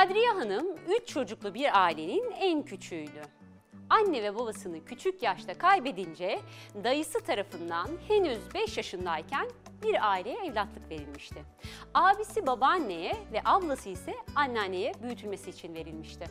Kadriye Hanım 3 çocuklu bir ailenin en küçüğüydü. Anne ve babasını küçük yaşta kaybedince dayısı tarafından henüz 5 yaşındayken bir aileye evlatlık verilmişti. Abisi babaanneye ve ablası ise anneanneye büyütülmesi için verilmişti.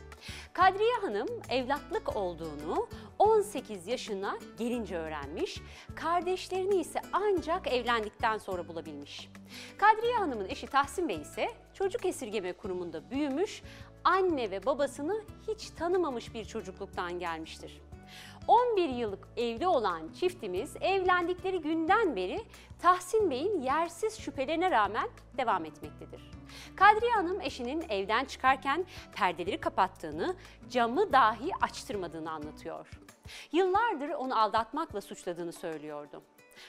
Kadriye Hanım evlatlık olduğunu 18 yaşına gelince öğrenmiş, kardeşlerini ise ancak evlendikten sonra bulabilmiş. Kadriye Hanım'ın eşi Tahsin Bey ise çocuk esirgeme kurumunda büyümüş, anne ve babasını hiç tanımamış bir çocukluktan gelmiştir. 11 yıllık evli olan çiftimiz evlendikleri günden beri Tahsin Bey'in yersiz şüphelerine rağmen devam etmektedir. Kadriye Hanım eşinin evden çıkarken perdeleri kapattığını, camı dahi açtırmadığını anlatıyor. Yıllardır onu aldatmakla suçladığını söylüyordu.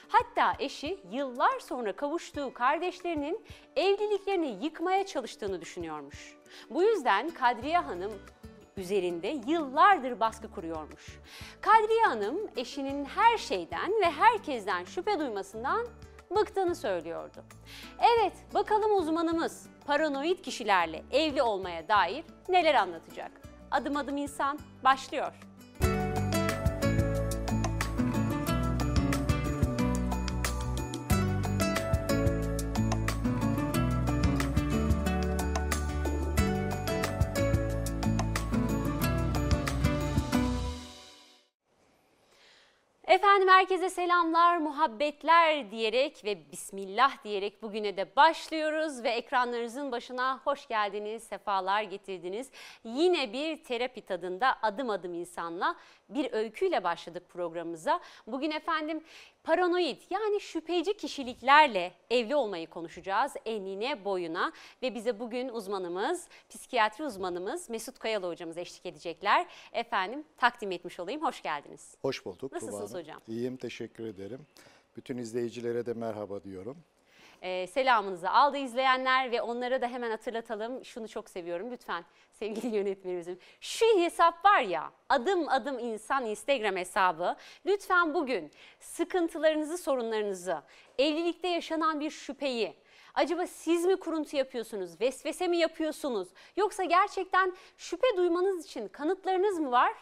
Hatta eşi yıllar sonra kavuştuğu kardeşlerinin evliliklerini yıkmaya çalıştığını düşünüyormuş. Bu yüzden Kadriye Hanım üzerinde yıllardır baskı kuruyormuş. Kadriye Hanım eşinin her şeyden ve herkesten şüphe duymasından bıktığını söylüyordu. Evet, bakalım uzmanımız paranoid kişilerle evli olmaya dair neler anlatacak? Adım adım insan başlıyor. Efendim herkese selamlar, muhabbetler diyerek ve Bismillah diyerek bugüne de başlıyoruz ve ekranlarınızın başına hoş geldiniz, sefalar getirdiniz. Yine bir terapi tadında adım adım insanla bir öyküyle başladık programımıza. Bugün efendim paranoid yani şüpheci kişiliklerle evli olmayı konuşacağız enine boyuna ve bize bugün uzmanımız, psikiyatri uzmanımız Mesut Kayalı hocamız eşlik edecekler. Efendim takdim etmiş olayım, hoş geldiniz. Hoş bulduk. Nasılsınız hocam? İyiyim, teşekkür ederim. Bütün izleyicilere de merhaba diyorum. Ee, selamınızı aldı izleyenler ve onlara da hemen hatırlatalım. Şunu çok seviyorum lütfen sevgili yönetmenimizim. Şu hesap var ya adım adım insan Instagram hesabı. Lütfen bugün sıkıntılarınızı, sorunlarınızı, evlilikte yaşanan bir şüpheyi, Acaba siz mi kuruntu yapıyorsunuz, vesvese mi yapıyorsunuz? Yoksa gerçekten şüphe duymanız için kanıtlarınız mı var?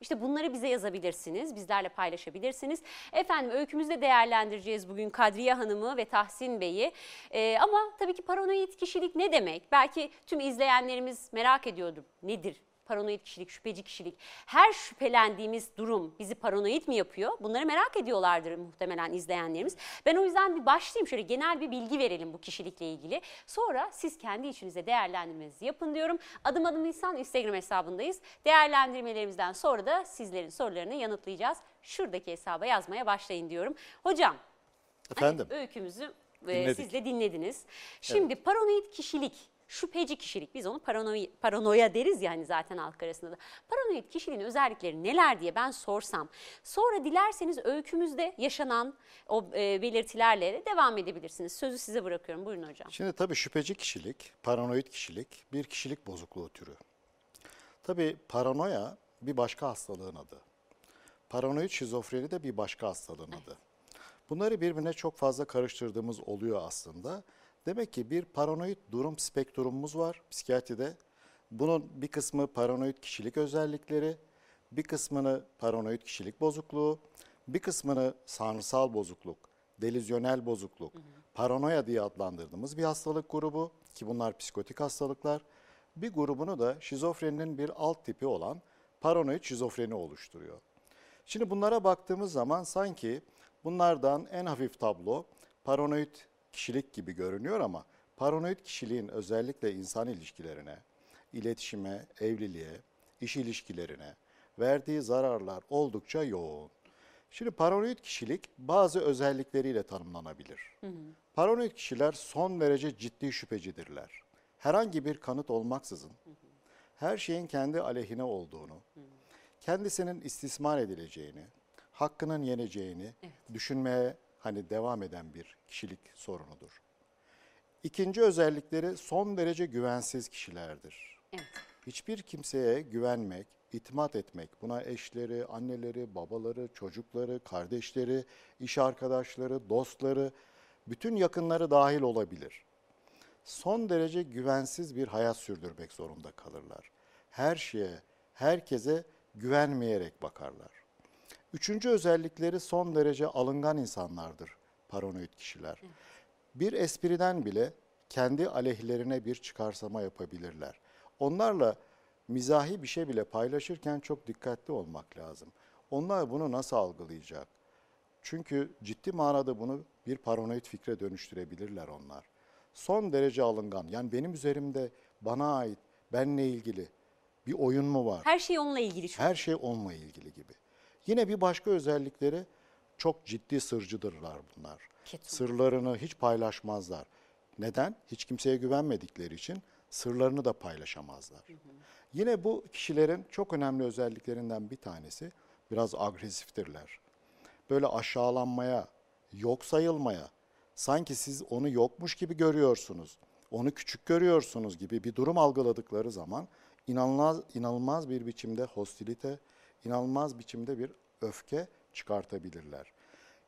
İşte bunları bize yazabilirsiniz, bizlerle paylaşabilirsiniz. Efendim öykümüzde değerlendireceğiz bugün Kadriye Hanım'ı ve Tahsin Bey'i. Ee, ama tabii ki paranoid kişilik ne demek? Belki tüm izleyenlerimiz merak ediyordur nedir paranoid kişilik, şüpheci kişilik. Her şüphelendiğimiz durum bizi paranoid mi yapıyor? Bunları merak ediyorlardır muhtemelen izleyenlerimiz. Ben o yüzden bir başlayayım şöyle genel bir bilgi verelim bu kişilikle ilgili. Sonra siz kendi içinize değerlendirmenizi yapın diyorum. Adım adım insan Instagram hesabındayız. Değerlendirmelerimizden sonra da sizlerin sorularını yanıtlayacağız. Şuradaki hesaba yazmaya başlayın diyorum. Hocam Efendim, Hani öykümüzü e, Dinledik. siz de dinlediniz. Şimdi paranoid kişilik, şüpheci kişilik biz onu paranoya, paranoya deriz yani zaten halk arasında da. Paranoid kişiliğin özellikleri neler diye ben sorsam. Sonra dilerseniz öykümüzde yaşanan o e, belirtilerle de devam edebilirsiniz. Sözü size bırakıyorum. Buyurun hocam. şimdi tabii şüpheci kişilik, paranoid kişilik bir kişilik bozukluğu türü. Tabii paranoya bir başka hastalığın adı. Paranoid şizofreni de bir başka hastalığın adı. Bunları birbirine çok fazla karıştırdığımız oluyor aslında. Demek ki bir paranoid durum spektrumumuz var psikiyatride. Bunun bir kısmı paranoid kişilik özellikleri, bir kısmını paranoid kişilik bozukluğu, bir kısmını sanrısal bozukluk, delizyonel bozukluk, paranoya diye adlandırdığımız bir hastalık grubu ki bunlar psikotik hastalıklar. Bir grubunu da şizofreninin bir alt tipi olan paranoid şizofreni oluşturuyor. Şimdi bunlara baktığımız zaman sanki bunlardan en hafif tablo paranoid kişilik gibi görünüyor ama paranoid kişiliğin özellikle insan ilişkilerine, iletişime, evliliğe, iş ilişkilerine verdiği zararlar oldukça yoğun. Şimdi paranoid kişilik bazı özellikleriyle tanımlanabilir. Paranoid kişiler son derece ciddi şüphecidirler. Herhangi bir kanıt olmaksızın her şeyin kendi aleyhine olduğunu, kendisinin istismar edileceğini, hakkının yeneceğini düşünmeye hani devam eden bir kişilik sorunudur. İkinci özellikleri son derece güvensiz kişilerdir. Evet. Hiçbir kimseye güvenmek, itimat etmek, buna eşleri, anneleri, babaları, çocukları, kardeşleri, iş arkadaşları, dostları, bütün yakınları dahil olabilir. son derece güvensiz bir hayat sürdürmek zorunda kalırlar. Her şeye, herkese güvenmeyerek bakarlar. Üçüncü özellikleri son derece alıngan insanlardır paranoid kişiler. Bir espriden bile kendi aleyhlerine bir çıkarsama yapabilirler. Onlarla mizahi bir şey bile paylaşırken çok dikkatli olmak lazım. Onlar bunu nasıl algılayacak? Çünkü ciddi manada bunu bir paranoid fikre dönüştürebilirler onlar. Son derece alıngan. Yani benim üzerimde bana ait, benle ilgili bir oyun mu var? Her şey onunla ilgili çünkü. Her şey onunla ilgili gibi. Yine bir başka özellikleri çok ciddi sırcıdırlar bunlar. Ketum. Sırlarını hiç paylaşmazlar. Neden? Hiç kimseye güvenmedikleri için sırlarını da paylaşamazlar. Yine bu kişilerin çok önemli özelliklerinden bir tanesi biraz agresiftirler. Böyle aşağılanmaya, yok sayılmaya, sanki siz onu yokmuş gibi görüyorsunuz, onu küçük görüyorsunuz gibi bir durum algıladıkları zaman inanılmaz, inanılmaz bir biçimde hostilite, inanılmaz biçimde bir öfke çıkartabilirler.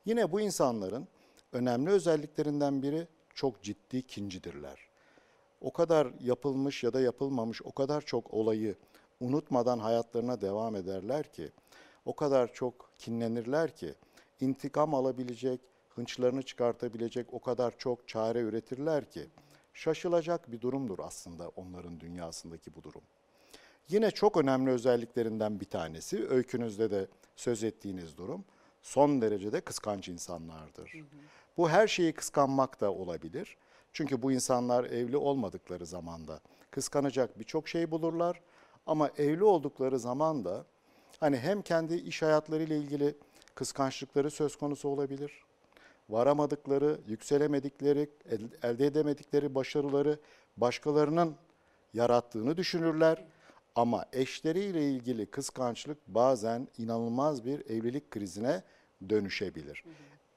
Yine bu insanların önemli özelliklerinden biri çok ciddi kincidirler. O kadar yapılmış ya da yapılmamış o kadar çok olayı unutmadan hayatlarına devam ederler ki, o kadar çok kinlenirler ki, intikam alabilecek, hınçlarını çıkartabilecek o kadar çok çare üretirler ki, şaşılacak bir durumdur aslında onların dünyasındaki bu durum. Yine çok önemli özelliklerinden bir tanesi, öykünüzde de söz ettiğiniz durum, son derecede kıskanç insanlardır. Bu her şeyi kıskanmak da olabilir. Çünkü bu insanlar evli olmadıkları zamanda kıskanacak birçok şey bulurlar. Ama evli oldukları zaman da hani hem kendi iş hayatlarıyla ilgili kıskançlıkları söz konusu olabilir. Varamadıkları, yükselemedikleri, el- elde edemedikleri başarıları başkalarının yarattığını düşünürler. Ama eşleriyle ilgili kıskançlık bazen inanılmaz bir evlilik krizine dönüşebilir.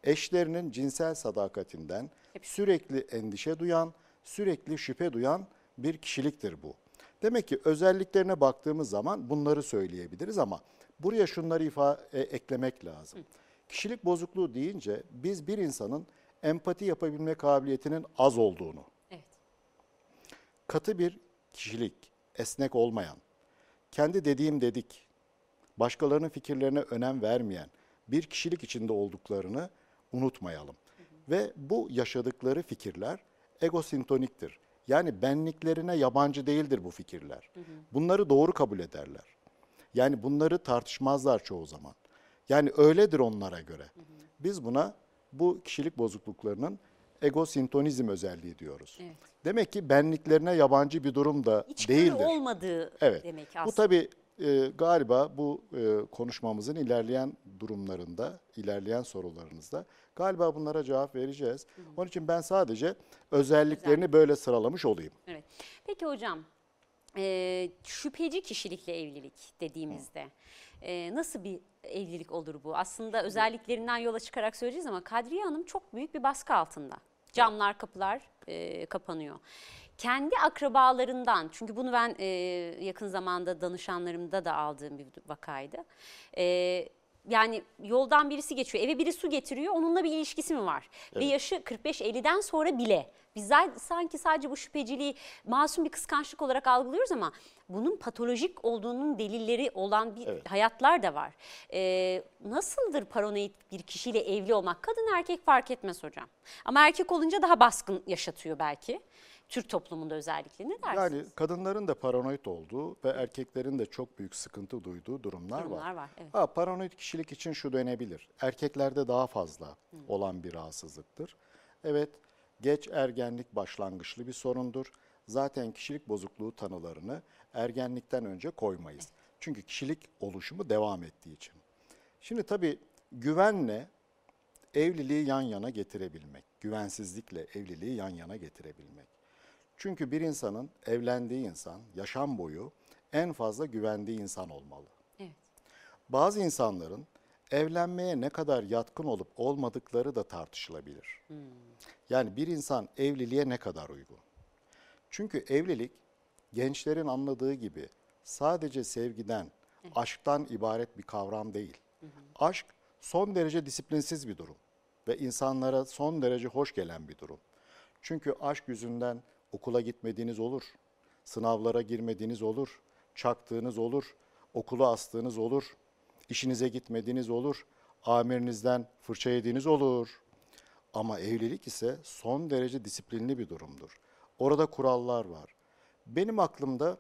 Eşlerinin cinsel sadakatinden sürekli endişe duyan, sürekli şüphe duyan bir kişiliktir bu. Demek ki özelliklerine baktığımız zaman bunları söyleyebiliriz ama buraya şunları ifa e, eklemek lazım. Kişilik bozukluğu deyince biz bir insanın empati yapabilme kabiliyetinin az olduğunu, Evet. katı bir kişilik, esnek olmayan, kendi dediğim dedik, başkalarının fikirlerine önem vermeyen bir kişilik içinde olduklarını unutmayalım. Ve bu yaşadıkları fikirler egosintoniktir. Yani benliklerine yabancı değildir bu fikirler. Bunları doğru kabul ederler. Yani bunları tartışmazlar çoğu zaman. Yani öyledir onlara göre. Biz buna bu kişilik bozukluklarının egosintonizm özelliği diyoruz. Evet. Demek ki benliklerine yabancı bir durum da İçgörü değildir. olmadığı Evet. demek aslında. Bu tabii e, galiba bu e, konuşmamızın ilerleyen durumlarında, ilerleyen sorularınızda galiba bunlara cevap vereceğiz. Onun için ben sadece özelliklerini böyle sıralamış olayım. Evet. Peki hocam, e, şüpheci kişilikle evlilik dediğimizde e, nasıl bir evlilik olur bu? Aslında özelliklerinden yola çıkarak söyleyeceğiz ama Kadriye Hanım çok büyük bir baskı altında. Camlar, kapılar e, kapanıyor. Kendi akrabalarından, çünkü bunu ben e, yakın zamanda danışanlarımda da aldığım bir vakaydı. E, yani yoldan birisi geçiyor, eve biri su getiriyor, onunla bir ilişkisi mi var? Ve yaşı 45-50'den sonra bile biz sanki sadece bu şüpheciliği masum bir kıskançlık olarak algılıyoruz ama bunun patolojik olduğunun delilleri olan bir Evet. hayatlar da var. Ee, nasıldır paranoid bir kişiyle evli olmak? Kadın erkek fark etmez hocam. Ama erkek olunca daha baskın yaşatıyor belki. Türk toplumunda özellikle ne dersiniz? Yani kadınların da paranoid olduğu ve erkeklerin de çok büyük sıkıntı duyduğu durumlar, Durumlar var. var, evet. Ha, paranoid kişilik için şu dönebilir. Erkeklerde daha fazla olan bir rahatsızlıktır. Evet, geç ergenlik başlangıçlı bir sorundur. Zaten kişilik bozukluğu tanılarını ergenlikten önce koymayız. Çünkü kişilik oluşumu devam ettiği için. Şimdi tabii güvenle evliliği yan yana getirebilmek, güvensizlikle evliliği yan yana getirebilmek. Çünkü bir insanın evlendiği insan yaşam boyu en fazla güvendiği insan olmalı. Evet. Bazı insanların evlenmeye ne kadar yatkın olup olmadıkları da tartışılabilir. Yani bir insan evliliğe ne kadar uygun? Çünkü evlilik gençlerin anladığı gibi sadece sevgiden, aşktan ibaret bir kavram değil. Aşk son derece disiplinsiz bir durum ve insanlara son derece hoş gelen bir durum. Çünkü aşk yüzünden Okula gitmediğiniz olur. Sınavlara girmediğiniz olur. Çaktığınız olur. Okula astığınız olur. işinize gitmediğiniz olur. Amirinizden fırça yediğiniz olur. Ama evlilik ise son derece disiplinli bir durumdur. Orada kurallar var. Benim aklımda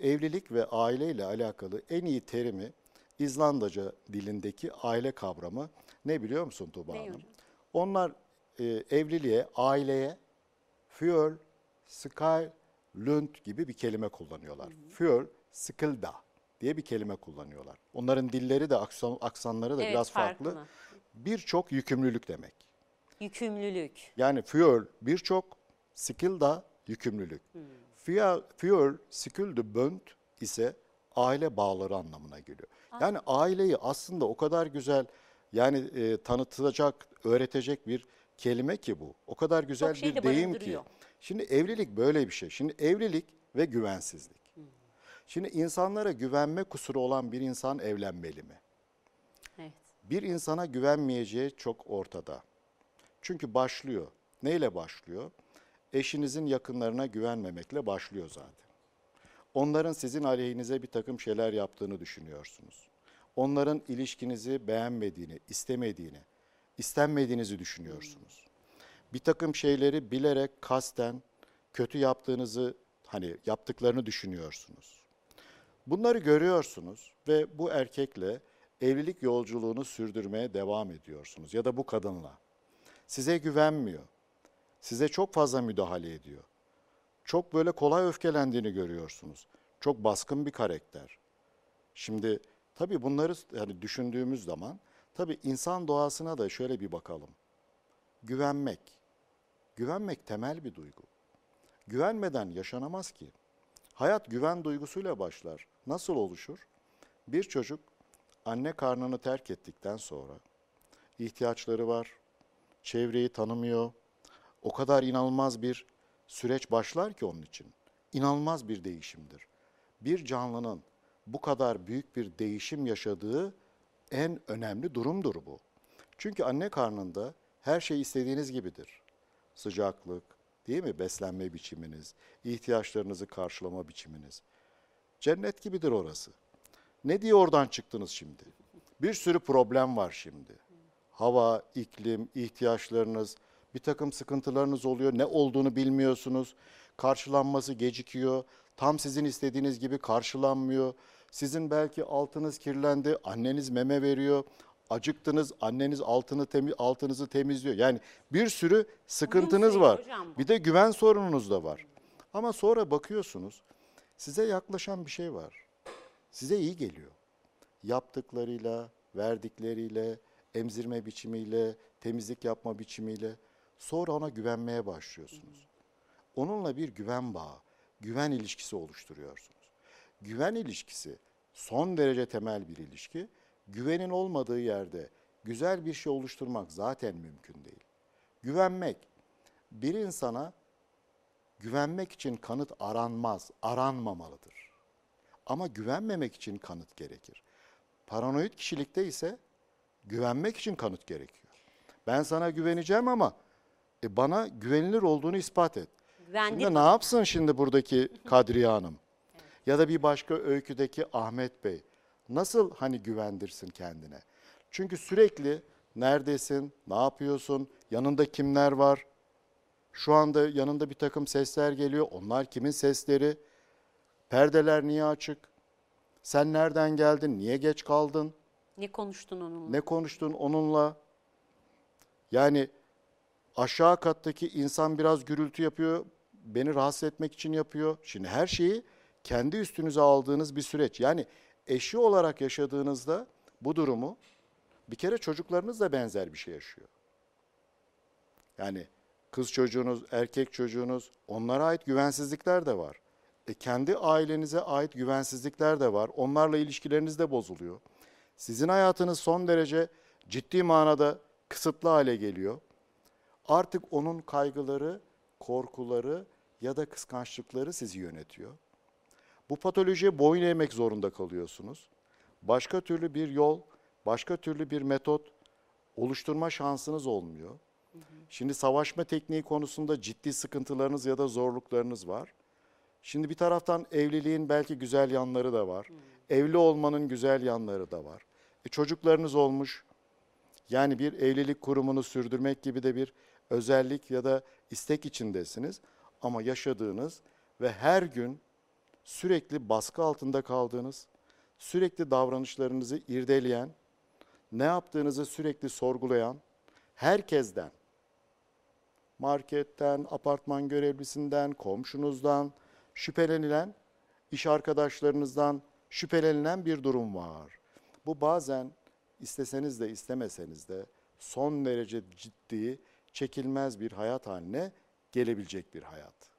evlilik ve aile ile alakalı en iyi terimi İzlandaca dilindeki aile kavramı ne biliyor musun Tuba Hanım? Onlar e, evliliğe, aileye Fjöl, Sky, Lund gibi bir kelime kullanıyorlar. Fjöl, Skilda diye bir kelime kullanıyorlar. Onların dilleri de aksan, aksanları da Evet, biraz farklı. farklı. Birçok yükümlülük demek. Yükümlülük. Yani fuel birçok, skill da yükümlülük. Fuel, fuel skill de bönd ise aile bağları anlamına geliyor. Yani aileyi aslında o kadar güzel yani e, tanıtacak, öğretecek bir kelime ki bu. O kadar güzel şey de bir deyim ki. barındırıyor. Şimdi evlilik böyle bir şey. Şimdi evlilik ve güvensizlik. Şimdi insanlara güvenme kusuru olan bir insan evlenmeli mi? Evet. Bir insana güvenmeyeceği çok ortada. Çünkü başlıyor. Neyle başlıyor? Eşinizin yakınlarına güvenmemekle başlıyor zaten. Onların sizin aleyhinize bir takım şeyler yaptığını düşünüyorsunuz. Onların ilişkinizi beğenmediğini, istemediğini, istenmediğinizi düşünüyorsunuz. Bir takım şeyleri bilerek kasten kötü yaptığınızı, hani yaptıklarını düşünüyorsunuz. Bunları görüyorsunuz ve bu erkekle evlilik yolculuğunu sürdürmeye devam ediyorsunuz ya da bu kadınla. Size güvenmiyor. Size çok fazla müdahale ediyor. Çok böyle kolay öfkelendiğini görüyorsunuz. Çok baskın bir karakter. Şimdi tabii bunları yani düşündüğümüz zaman tabii insan doğasına da şöyle bir bakalım. Güvenmek. Güvenmek temel bir duygu. Güvenmeden yaşanamaz ki. Hayat güven duygusuyla başlar. Nasıl oluşur? Bir çocuk anne karnını terk ettikten sonra ihtiyaçları var, çevreyi tanımıyor. O kadar inanılmaz bir süreç başlar ki onun için. İnanılmaz bir değişimdir. Bir canlının bu kadar büyük bir değişim yaşadığı en önemli durumdur bu. Çünkü anne karnında her şey istediğiniz gibidir. Sıcaklık, değil mi? Beslenme biçiminiz, ihtiyaçlarınızı karşılama biçiminiz. Cennet gibidir orası. Ne diye oradan çıktınız şimdi? Bir sürü problem var şimdi. Hava, iklim, ihtiyaçlarınız, bir takım sıkıntılarınız oluyor. Ne olduğunu bilmiyorsunuz. Karşılanması gecikiyor. Tam sizin istediğiniz gibi karşılanmıyor. Sizin belki altınız kirlendi, anneniz meme veriyor. Acıktınız, anneniz altını temi, altınızı temizliyor. Yani bir sürü sıkıntınız var. Bir de güven sorununuz da var. Ama sonra bakıyorsunuz, size yaklaşan bir şey var. Size iyi geliyor. Yaptıklarıyla, verdikleriyle, emzirme biçimiyle, temizlik yapma biçimiyle sonra ona güvenmeye başlıyorsunuz. Onunla bir güven bağı, güven ilişkisi oluşturuyorsunuz. Güven ilişkisi son derece temel bir ilişki. Güvenin olmadığı yerde güzel bir şey oluşturmak zaten mümkün değil. Güvenmek bir insana güvenmek için kanıt aranmaz, aranmamalıdır. Ama güvenmemek için kanıt gerekir. Paranoid kişilikte ise güvenmek için kanıt gerekiyor. Ben sana güveneceğim ama e, bana güvenilir olduğunu ispat et. Güvendir Şimdi ne yapsın şimdi buradaki Kadriye Hanım? Ya da bir başka öyküdeki Ahmet Bey. Nasıl hani güvendirsin kendine? Çünkü sürekli neredesin, ne yapıyorsun, yanında kimler var? Şu anda yanında bir takım sesler geliyor. Onlar kimin sesleri? Perdeler niye açık? Sen nereden geldin? Niye geç kaldın? Ne konuştun onunla? Ne konuştun onunla? Yani aşağı kattaki insan biraz gürültü yapıyor, beni rahatsız etmek için yapıyor. Şimdi her şeyi kendi üstünüze aldığınız bir süreç. Yani eşi olarak yaşadığınızda bu durumu bir kere çocuklarınız da benzer bir şey yaşıyor. Yani kız çocuğunuz, erkek çocuğunuz onlara ait güvensizlikler de var. E kendi ailenize ait güvensizlikler de var. Onlarla ilişkileriniz de bozuluyor. Sizin hayatınız son derece ciddi manada kısıtlı hale geliyor. Artık onun kaygıları, korkuları ya da kıskançlıkları sizi yönetiyor. Bu patolojiye boyun eğmek zorunda kalıyorsunuz. Başka türlü bir yol, başka türlü bir metot oluşturma şansınız olmuyor. Şimdi savaşma tekniği konusunda ciddi sıkıntılarınız ya da zorluklarınız var. Şimdi bir taraftan evliliğin belki güzel yanları da var. Evli olmanın güzel yanları da var. E çocuklarınız olmuş. Yani bir evlilik kurumunu sürdürmek gibi de bir özellik ya da istek içindesiniz. Ama yaşadığınız ve her gün sürekli baskı altında kaldığınız, sürekli davranışlarınızı irdeleyen, ne yaptığınızı sürekli sorgulayan, herkesten, marketten, apartman görevlisinden, komşunuzdan şüphelenilen, iş arkadaşlarınızdan şüphelenilen bir durum var. Bu bazen isteseniz de istemeseniz de son derece ciddi, çekilmez bir hayat haline gelebilecek bir hayat.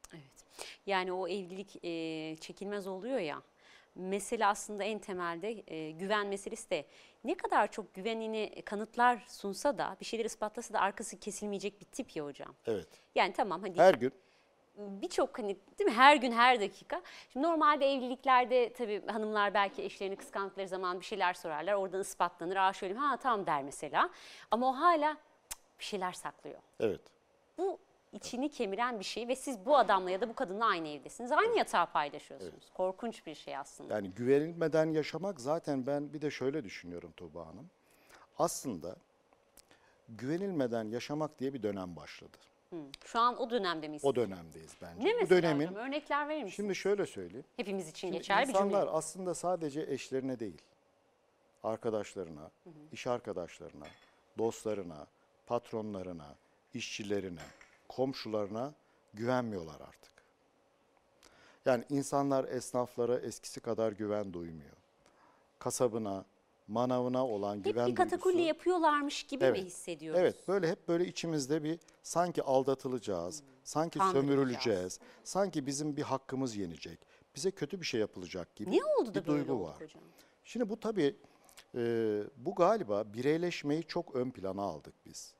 Yani o evlilik e, çekilmez oluyor ya. Mesele aslında en temelde e, güven meselesi de ne kadar çok güvenini kanıtlar sunsa da bir şeyler ispatlasa da arkası kesilmeyecek bir tip ya hocam. Evet. Yani tamam hadi Her gün birçok hani değil mi her gün her dakika. Şimdi normalde evliliklerde tabii hanımlar belki eşlerini kıskandıkları zaman bir şeyler sorarlar. Oradan ispatlanır. Aa şöyle ha tamam der mesela. Ama o hala cık, bir şeyler saklıyor. evet. Bu içini kemiren bir şey ve siz bu adamla ya da bu kadınla aynı evdesiniz. Aynı yatağı paylaşıyorsunuz. Korkunç bir şey aslında. Yani güvenilmeden yaşamak zaten ben bir de şöyle düşünüyorum Tuğba Hanım. Aslında güvenilmeden yaşamak diye bir dönem başladı. Hı. Şu an o dönemde miyiz? O dönemdeyiz bence. ne Bu mesela dönemin hocam? Örnekler verir misiniz? şimdi şöyle söyleyeyim. Hepimiz için Şimdi geçerli bir insanlar cümle. aslında sadece eşlerine değil, arkadaşlarına, iş arkadaşlarına, dostlarına, patronlarına, işçilerine, komşularına güvenmiyorlar artık. Yani insanlar esnaflara eskisi kadar güven duymuyor. Kasabına, manavına olan Hep güven bir katakulli duygusu- yapıyorlarmış gibi Evet. mi hissediyoruz? Evet böyle hep böyle içimizde bir sanki aldatılacağız, sanki Kandırılacağız. sömürüleceğiz, sanki bizim bir hakkımız yenecek, bize kötü bir şey yapılacak gibi Ne oldu da bir böyle duygu var. hocam? Şimdi bu tabii e, bu galiba bireyleşmeyi çok ön plana aldık biz.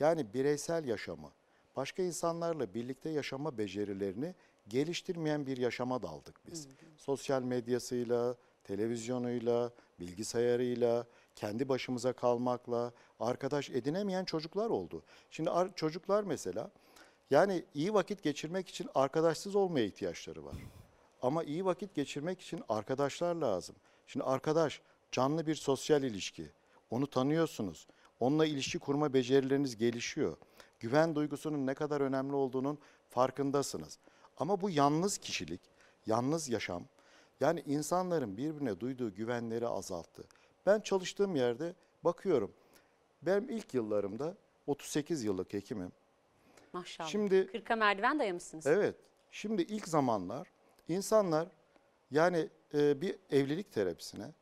Yani bireysel yaşamı, başka insanlarla birlikte yaşama becerilerini geliştirmeyen bir yaşama daldık biz. Sosyal medyasıyla, televizyonuyla, bilgisayarıyla, kendi başımıza kalmakla arkadaş edinemeyen çocuklar oldu. Şimdi ar- çocuklar mesela yani iyi vakit geçirmek için arkadaşsız olmaya ihtiyaçları var. Ama iyi vakit geçirmek için arkadaşlar lazım. Şimdi arkadaş canlı bir sosyal ilişki. Onu tanıyorsunuz. Onunla ilişki kurma becerileriniz gelişiyor. Güven duygusunun ne kadar önemli olduğunun farkındasınız. Ama bu yalnız kişilik, yalnız yaşam yani insanların birbirine duyduğu güvenleri azalttı. Ben çalıştığım yerde bakıyorum. Benim ilk yıllarımda 38 yıllık hekimim. Maşallah. Şimdi- Kırka merdiven dayamışsınız. Evet. Şimdi ilk zamanlar insanlar yani e, bir evlilik terapisine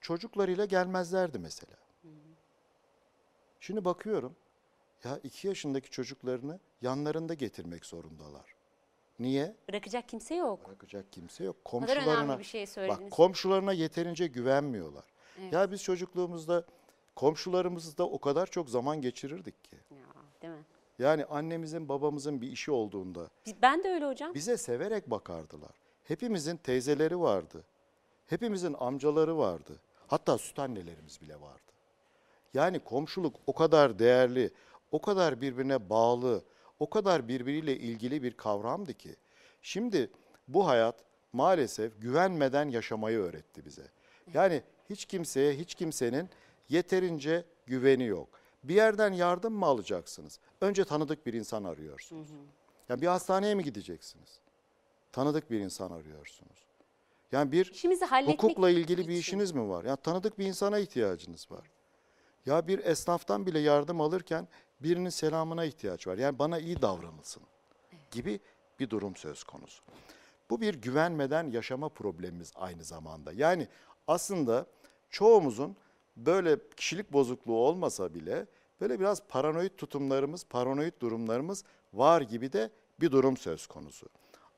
çocuklarıyla gelmezlerdi mesela. Şimdi bakıyorum ya iki yaşındaki çocuklarını yanlarında getirmek zorundalar. Niye? Bırakacak kimse yok. Bırakacak kimse yok. Komşularına, bir şey söylediniz. bak komşularına yeterince güvenmiyorlar. Ya biz çocukluğumuzda komşularımızla o kadar çok zaman geçirirdik ki. Ya, değil mi? Yani annemizin babamızın bir işi olduğunda ben de öyle hocam. bize severek bakardılar. Hepimizin teyzeleri vardı. Hepimizin amcaları vardı. Hatta süt annelerimiz bile vardı. Yani komşuluk o kadar değerli, o kadar birbirine bağlı, o kadar birbiriyle ilgili bir kavramdı ki. Şimdi bu hayat maalesef güvenmeden yaşamayı öğretti bize. Yani hiç kimseye, hiç kimsenin yeterince güveni yok. Bir yerden yardım mı alacaksınız? Önce tanıdık bir insan arıyorsunuz. Ya bir hastaneye mi gideceksiniz? Tanıdık bir insan arıyorsunuz. Yani bir İşimizi hukukla ilgili bir için. işiniz mi var? Ya tanıdık bir insana ihtiyacınız var. Ya bir esnaftan bile yardım alırken birinin selamına ihtiyaç var. Yani bana iyi davranılsın gibi bir durum söz konusu. Bu bir güvenmeden yaşama problemimiz aynı zamanda. Yani aslında çoğumuzun böyle kişilik bozukluğu olmasa bile böyle biraz paranoid tutumlarımız, paranoid durumlarımız var gibi de bir durum söz konusu.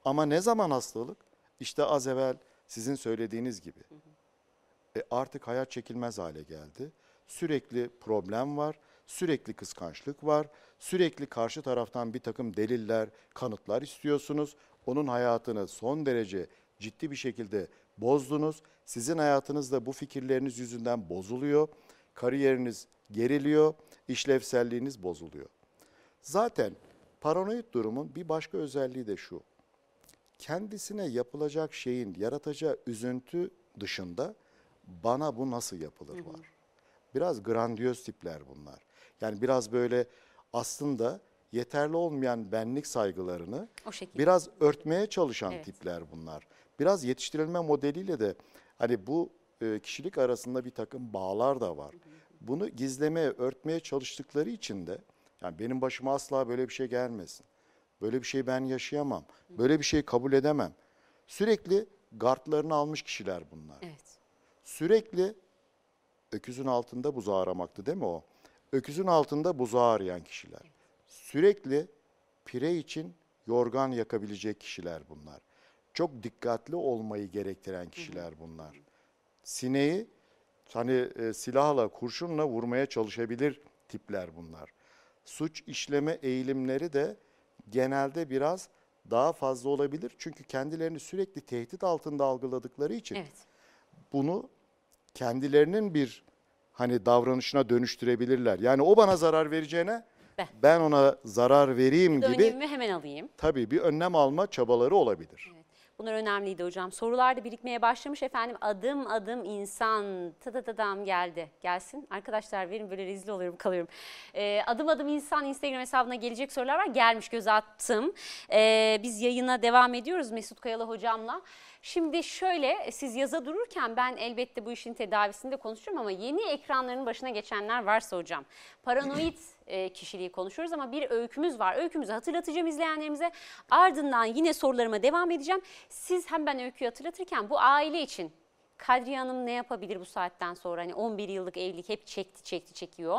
Ama ne zaman hastalık? İşte az evvel sizin söylediğiniz gibi. E artık hayat çekilmez hale geldi. Sürekli problem var, sürekli kıskançlık var, sürekli karşı taraftan bir takım deliller, kanıtlar istiyorsunuz. Onun hayatını son derece ciddi bir şekilde bozdunuz. Sizin hayatınız da bu fikirleriniz yüzünden bozuluyor. Kariyeriniz geriliyor, işlevselliğiniz bozuluyor. Zaten paranoid durumun bir başka özelliği de şu. Kendisine yapılacak şeyin yaratacağı üzüntü dışında bana bu nasıl yapılır var. Biraz grandiyoz tipler bunlar. Yani biraz böyle aslında yeterli olmayan benlik saygılarını biraz örtmeye çalışan Evet. tipler bunlar. Biraz yetiştirilme modeliyle de hani bu e, kişilik arasında bir takım bağlar da var. Bunu gizlemeye, örtmeye çalıştıkları için de yani benim başıma asla böyle bir şey gelmesin. Böyle bir şey ben yaşayamam. Böyle bir şey kabul edemem. Sürekli gardlarını almış kişiler bunlar. Evet. Sürekli öküzün altında buzağı aramaktı değil mi o? Öküzün altında buzağı arayan kişiler. Sürekli pire için yorgan yakabilecek kişiler bunlar. Çok dikkatli olmayı gerektiren kişiler bunlar. Sineği hani e, silahla, kurşunla vurmaya çalışabilir tipler bunlar. Suç işleme eğilimleri de genelde biraz daha fazla olabilir. Çünkü kendilerini sürekli tehdit altında algıladıkları için Evet. bunu kendilerinin bir hani davranışına dönüştürebilirler. Yani o bana zarar vereceğine Ben. ben ona zarar vereyim gibi Önlemimi hemen alayım. tabii bir önlem alma çabaları olabilir. Bunlar önemliydi hocam. Sorular da birikmeye başlamış efendim. Adım adım insan tıdıdıdam geldi. Gelsin. Arkadaşlar verin böyle rezil oluyorum kalıyorum. Ee, adım adım insan Instagram hesabına gelecek sorular var. Gelmiş göz attım. Ee, biz yayına devam ediyoruz Mesut Kayalı hocamla. Şimdi şöyle siz yaza dururken ben elbette bu işin tedavisinde konuşacağım ama yeni ekranların başına geçenler varsa hocam. Paranoid e, kişiliği konuşuyoruz ama bir öykümüz var. Öykümüzü hatırlatacağım izleyenlerimize. Ardından yine sorularıma devam edeceğim. Siz hem ben öyküyü hatırlatırken bu aile için Kadriye Hanım ne yapabilir bu saatten sonra? Hani 11 yıllık evlilik hep çekti çekti çekiyor.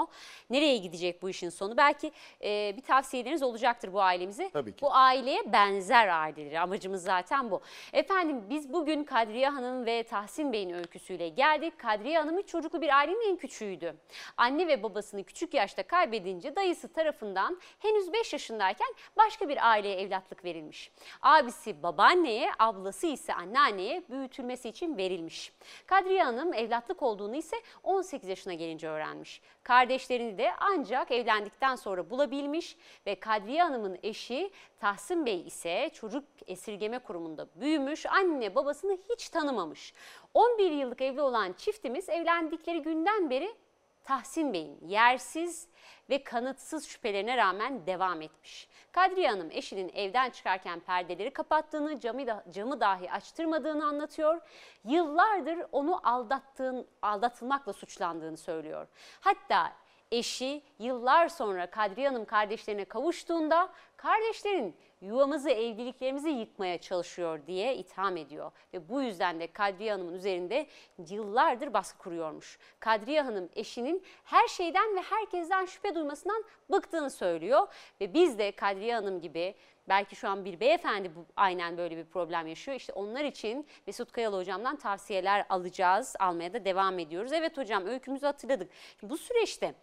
Nereye gidecek bu işin sonu? Belki e, bir tavsiyeleriniz olacaktır bu ailemize. Tabii ki. Bu aileye benzer aileleri. Amacımız zaten bu. Efendim biz bugün Kadriye Hanım ve Tahsin Bey'in öyküsüyle geldik. Kadriye Hanım çocuklu bir ailenin en küçüğüydü. Anne ve babasını küçük yaşta kaybedince dayısı tarafından henüz 5 yaşındayken başka bir aileye evlatlık verilmiş. Abisi babaanneye, ablası ise anneanneye büyütülmesi için verilmiş. Kadriye Hanım evlatlık olduğunu ise 18 yaşına gelince öğrenmiş. Kardeşlerini de ancak evlendikten sonra bulabilmiş ve Kadriye Hanım'ın eşi Tahsin Bey ise çocuk esirgeme kurumunda büyümüş, anne babasını hiç tanımamış. 11 yıllık evli olan çiftimiz evlendikleri günden beri Tahsin Bey'in yersiz ve kanıtsız şüphelerine rağmen devam etmiş. Kadriye Hanım eşinin evden çıkarken perdeleri kapattığını, camı, da, camı dahi açtırmadığını anlatıyor. Yıllardır onu aldattığın, aldatılmakla suçlandığını söylüyor. Hatta eşi yıllar sonra Kadriye Hanım kardeşlerine kavuştuğunda kardeşlerin yuvamızı, evliliklerimizi yıkmaya çalışıyor diye itham ediyor. Ve bu yüzden de Kadriye Hanım'ın üzerinde yıllardır baskı kuruyormuş. Kadriye Hanım eşinin her şeyden ve herkesten şüphe duymasından bıktığını söylüyor. Ve biz de Kadriye Hanım gibi belki şu an bir beyefendi bu, aynen böyle bir problem yaşıyor. İşte onlar için Mesut Kayalı hocamdan tavsiyeler alacağız, almaya da devam ediyoruz. Evet hocam öykümüzü hatırladık. Bu süreçte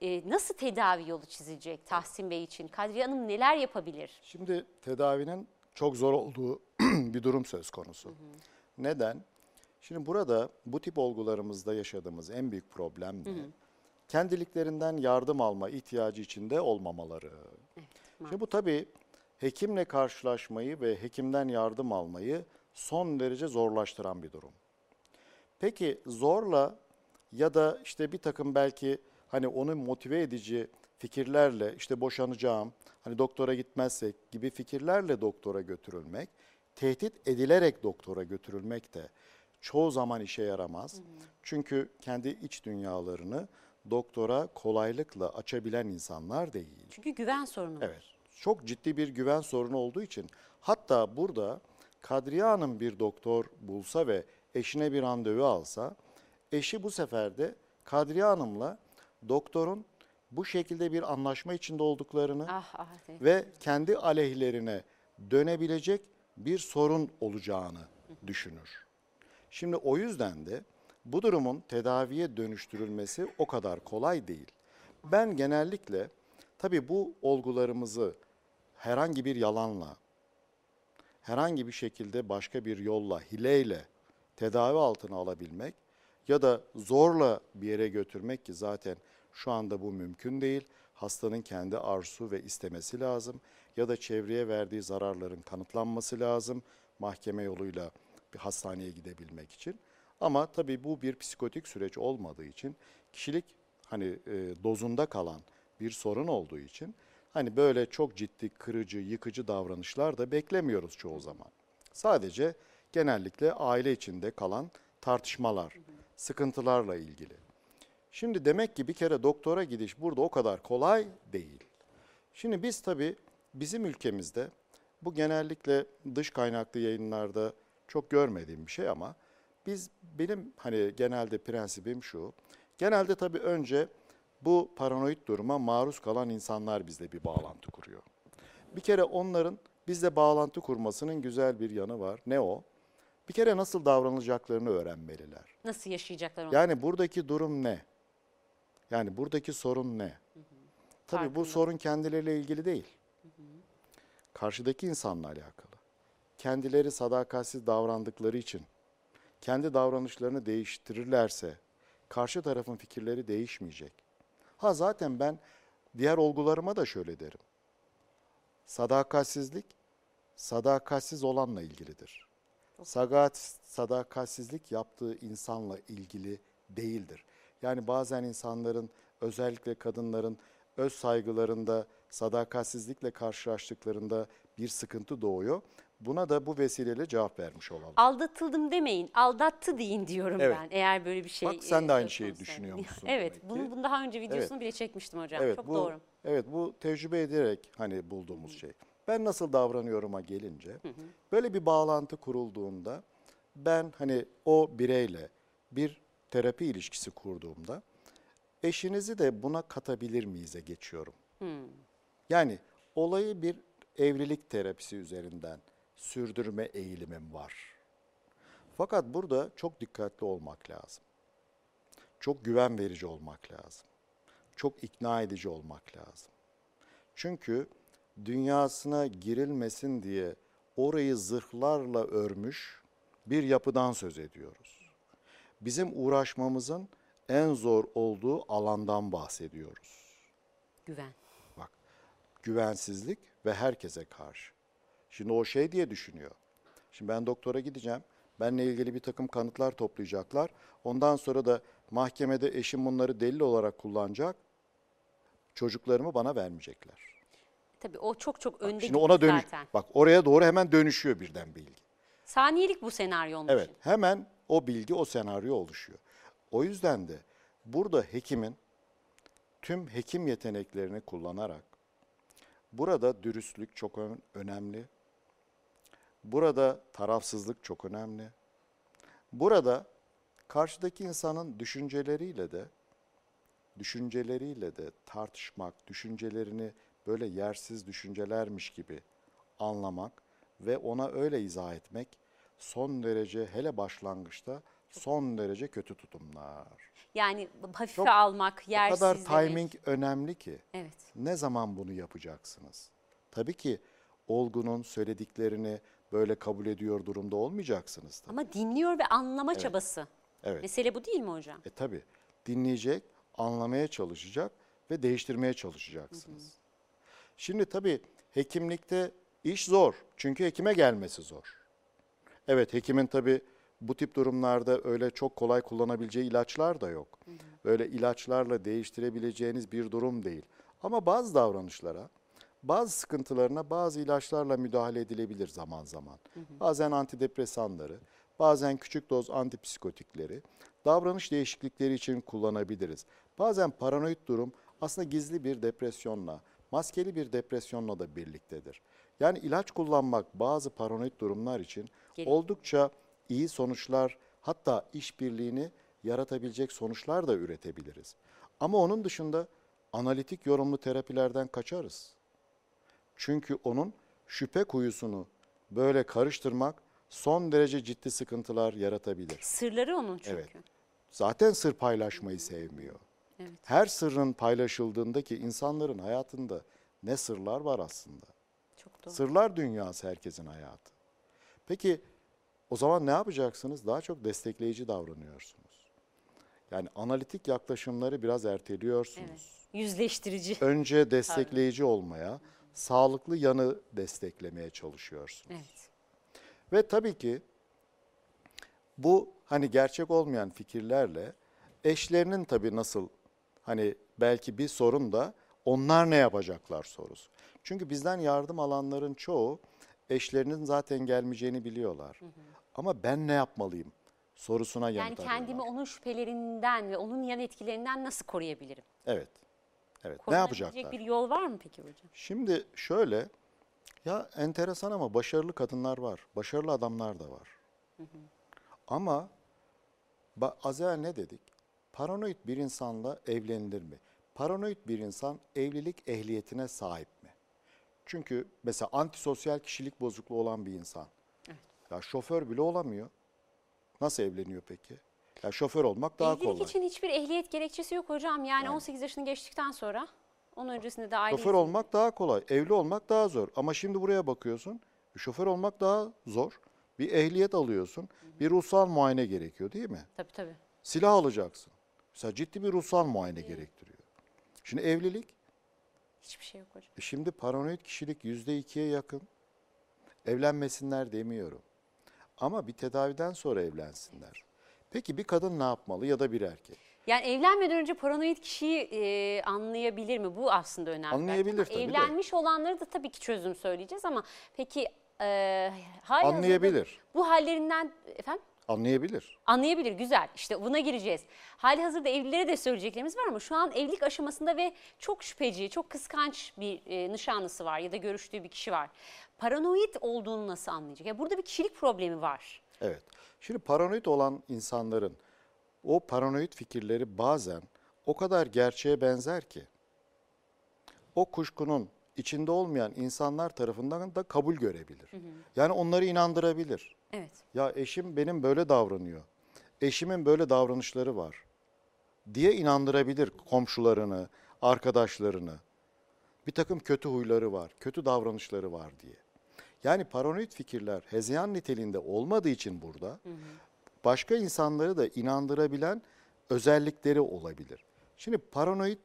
e, nasıl tedavi yolu çizilecek Tahsin Bey için? Kadriye Hanım neler yapabilir? Şimdi tedavinin çok zor olduğu bir durum söz konusu. Neden? Şimdi burada bu tip olgularımızda yaşadığımız en büyük problem de kendiliklerinden yardım alma ihtiyacı içinde olmamaları. Şimdi bu tabii hekimle karşılaşmayı ve hekimden yardım almayı son derece zorlaştıran bir durum. Peki zorla ya da işte bir takım belki hani onu motive edici fikirlerle işte boşanacağım, hani doktora gitmezsek gibi fikirlerle doktora götürülmek, tehdit edilerek doktora götürülmek de çoğu zaman işe yaramaz. Çünkü kendi iç dünyalarını doktora kolaylıkla açabilen insanlar değil. Çünkü güven sorunu var. Çok ciddi bir güven sorunu olduğu için hatta burada Kadriye Hanım bir doktor bulsa ve eşine bir randevu alsa eşi bu sefer de Kadriye Hanım'la doktorun bu şekilde bir anlaşma içinde olduklarını Ah ah. evet. ve kendi aleyhlerine dönebilecek bir sorun olacağını düşünür. Şimdi o yüzden de bu durumun tedaviye dönüştürülmesi o kadar kolay değil. Ben genellikle tabii bu olgularımızı herhangi bir yalanla, herhangi bir şekilde başka bir yolla, hileyle tedavi altına alabilmek ya da zorla bir yere götürmek ki zaten Şu anda bu mümkün değil. Hastanın kendi arzusu ve istemesi lazım ya da çevreye verdiği zararların kanıtlanması lazım mahkeme yoluyla bir hastaneye gidebilmek için. Ama tabii bu bir psikotik süreç olmadığı için kişilik hani e, dozunda kalan bir sorun olduğu için hani böyle çok ciddi kırıcı, yıkıcı davranışlar da beklemiyoruz çoğu zaman. Sadece genellikle aile içinde kalan tartışmalar, sıkıntılarla ilgili. Şimdi demek ki bir kere doktora gidiş burada o kadar kolay değil. Şimdi biz tabii bizim ülkemizde bu genellikle dış kaynaklı yayınlarda çok görmediğim bir şey ama biz benim hani genelde prensibim şu. Genelde tabii önce bu paranoid duruma maruz kalan insanlar bizle bir bağlantı kuruyor. Bir kere onların bizle bağlantı kurmasının güzel bir yanı var. Ne o? Bir kere nasıl davranacaklarını öğrenmeliler. Nasıl yaşayacaklar onu? Yani buradaki durum ne? Yani buradaki sorun ne? Tabii bu Farkında. sorun kendileriyle ilgili değil. Karşıdaki insanla alakalı. Kendileri sadakatsiz davrandıkları için kendi davranışlarını değiştirirlerse karşı tarafın fikirleri değişmeyecek. Ha zaten ben diğer olgularıma da şöyle derim. Sadakatsizlik sadakatsiz olanla ilgilidir. Sagat, sadakatsizlik yaptığı insanla ilgili değildir. Yani bazen insanların özellikle kadınların öz saygılarında sadakatsizlikle karşılaştıklarında bir sıkıntı doğuyor. Buna da bu vesileyle cevap vermiş olalım. Aldatıldım demeyin, aldattı deyin diyorum Evet. ben. Eğer böyle bir şey Bak sen de aynı söz şeyi konusu. düşünüyormuşsun evet, demek ki. bunu, bunu daha önce videosunu bile çekmiştim hocam. Evet Çok bu doğru. evet bu tecrübe ederek hani bulduğumuz şey. Ben nasıl davranıyorum'a gelince böyle bir bağlantı kurulduğunda ben hani o bireyle bir terapi ilişkisi kurduğumda eşinizi de buna katabilir miyiz'e geçiyorum. Yani olayı bir evlilik terapisi üzerinden sürdürme eğilimim var. Fakat burada çok dikkatli olmak lazım. Çok güven verici olmak lazım. Çok ikna edici olmak lazım. Çünkü dünyasına girilmesin diye orayı zırhlarla örmüş bir yapıdan söz ediyoruz. Bizim uğraşmamızın en zor olduğu alandan bahsediyoruz. Güven. Güvensizlik ve herkese karşı. Şimdi o şey diye düşünüyor. Şimdi ben doktora gideceğim. Benle ilgili bir takım kanıtlar toplayacaklar. Ondan sonra da mahkemede eşim bunları delil olarak kullanacak. Çocuklarımı bana vermeyecekler. Tabii o çok çok önde Şimdi ona dönüş. zaten. Bak oraya doğru hemen dönüşüyor birden bilgi. Saniyelik bu senaryo onun Evet, için. hemen o bilgi, o senaryo oluşuyor. O yüzden de burada hekimin tüm hekim yeteneklerini kullanarak burada dürüstlük çok ön- önemli. Burada tarafsızlık çok önemli. Burada karşıdaki insanın düşünceleriyle de düşünceleriyle de tartışmak, düşüncelerini böyle yersiz düşüncelermiş gibi anlamak ve ona öyle izah etmek son derece hele başlangıçta son derece kötü tutumlar. Yani hafife Çok- almak, O yersiz kadar demek. timing önemli ki. Evet. Ne zaman bunu yapacaksınız? Tabii ki olgunun söylediklerini böyle kabul ediyor durumda olmayacaksınız. Tabii. Ama dinliyor ve anlama çabası. Evet. Mesele bu değil mi hocam? E tabii dinleyecek, anlamaya çalışacak ve değiştirmeye çalışacaksınız. Şimdi tabii hekimlikte iş zor. Çünkü hekime gelmesi zor. Evet hekimin tabii bu tip durumlarda öyle çok kolay kullanabileceği ilaçlar da yok. Öyle ilaçlarla değiştirebileceğiniz bir durum değil. Ama bazı davranışlara, bazı sıkıntılarına bazı ilaçlarla müdahale edilebilir zaman zaman. Bazen antidepresanları, bazen küçük doz antipsikotikleri davranış değişiklikleri için kullanabiliriz. Bazen paranoid durum aslında gizli bir depresyonla, maskeli bir depresyonla da birliktedir. Yani ilaç kullanmak bazı paranoid durumlar için Gelin. oldukça iyi sonuçlar hatta işbirliğini yaratabilecek sonuçlar da üretebiliriz. Ama onun dışında analitik yorumlu terapilerden kaçarız. Çünkü onun şüphe kuyusunu böyle karıştırmak son derece ciddi sıkıntılar yaratabilir. Sırları onun çünkü. Evet. Zaten sır paylaşmayı sevmiyor. Evet. Her sırrın paylaşıldığında ki insanların hayatında ne sırlar var aslında. Çok doğru. Sırlar dünyası herkesin hayatı. Peki o zaman ne yapacaksınız? Daha çok destekleyici davranıyorsunuz. Yani analitik yaklaşımları biraz erteliyorsunuz. Evet. Yüzleştirici. Önce destekleyici olmaya, sağlıklı yanı desteklemeye çalışıyorsunuz. Evet. Ve tabii ki bu hani gerçek olmayan fikirlerle eşlerinin tabii nasıl hani belki bir sorun da onlar ne yapacaklar sorusu. Çünkü bizden yardım alanların çoğu eşlerinin zaten gelmeyeceğini biliyorlar. Ama ben ne yapmalıyım sorusuna Yani yanıt arıyorlar. kendimi onun şüphelerinden ve onun yan etkilerinden nasıl koruyabilirim? Evet. Evet. Ne yapacaklar? bir yol var mı peki hocam? Şimdi şöyle, ya enteresan ama başarılı kadınlar var, başarılı adamlar da var. Ama ba- az evvel ne dedik? Paranoid bir insanla evlenilir mi? Paranoid bir insan evlilik ehliyetine sahip? Çünkü mesela antisosyal kişilik bozukluğu olan bir insan. Ya şoför bile olamıyor. Nasıl evleniyor peki? Ya şoför olmak daha Evlilik kolay. için hiçbir ehliyet gerekçesi yok hocam. Yani, 18 yaşını geçtikten sonra onun öncesinde de aile Şoför izni- olmak daha kolay, evli olmak daha zor. Ama şimdi buraya bakıyorsun, şoför olmak daha zor. Bir ehliyet alıyorsun, bir ruhsal muayene gerekiyor değil mi? Tabii tabii. Silah alacaksın. Mesela ciddi bir ruhsal muayene gerektiriyor. Şimdi evlilik, Hiçbir şey yok hocam. e şimdi paranoid kişilik yüzde ikiye yakın. Evlenmesinler demiyorum. Ama bir tedaviden sonra evlensinler. Peki bir kadın ne yapmalı ya da bir erkek? Yani evlenmeden önce paranoid kişiyi e, anlayabilir mi? Bu aslında önemli. Anlayabilir tabii de. Evlenmiş olanları da tabii ki çözüm söyleyeceğiz ama peki e, halihazırda Anlayabilir. Bu hallerinden efendim Anlayabilir. Anlayabilir, güzel. İşte buna gireceğiz. Hali hazırda evlilere de söyleyeceklerimiz var ama şu an evlilik aşamasında ve çok şüpheci, çok kıskanç bir e, nişanlısı var ya da görüştüğü bir kişi var. Paranoid olduğunu nasıl anlayacak? Ya burada bir kişilik problemi var. Evet. Şimdi paranoid olan insanların o paranoid fikirleri bazen o kadar gerçeğe benzer ki o kuşkunun içinde olmayan insanlar tarafından da kabul görebilir. Yani onları inandırabilir. Evet. Ya eşim benim böyle davranıyor. Eşimin böyle davranışları var diye inandırabilir komşularını, arkadaşlarını. Bir takım kötü huyları var, kötü davranışları var diye. Yani paranoid fikirler hezeyan niteliğinde olmadığı için burada başka insanları da inandırabilen özellikleri olabilir. Şimdi paranoid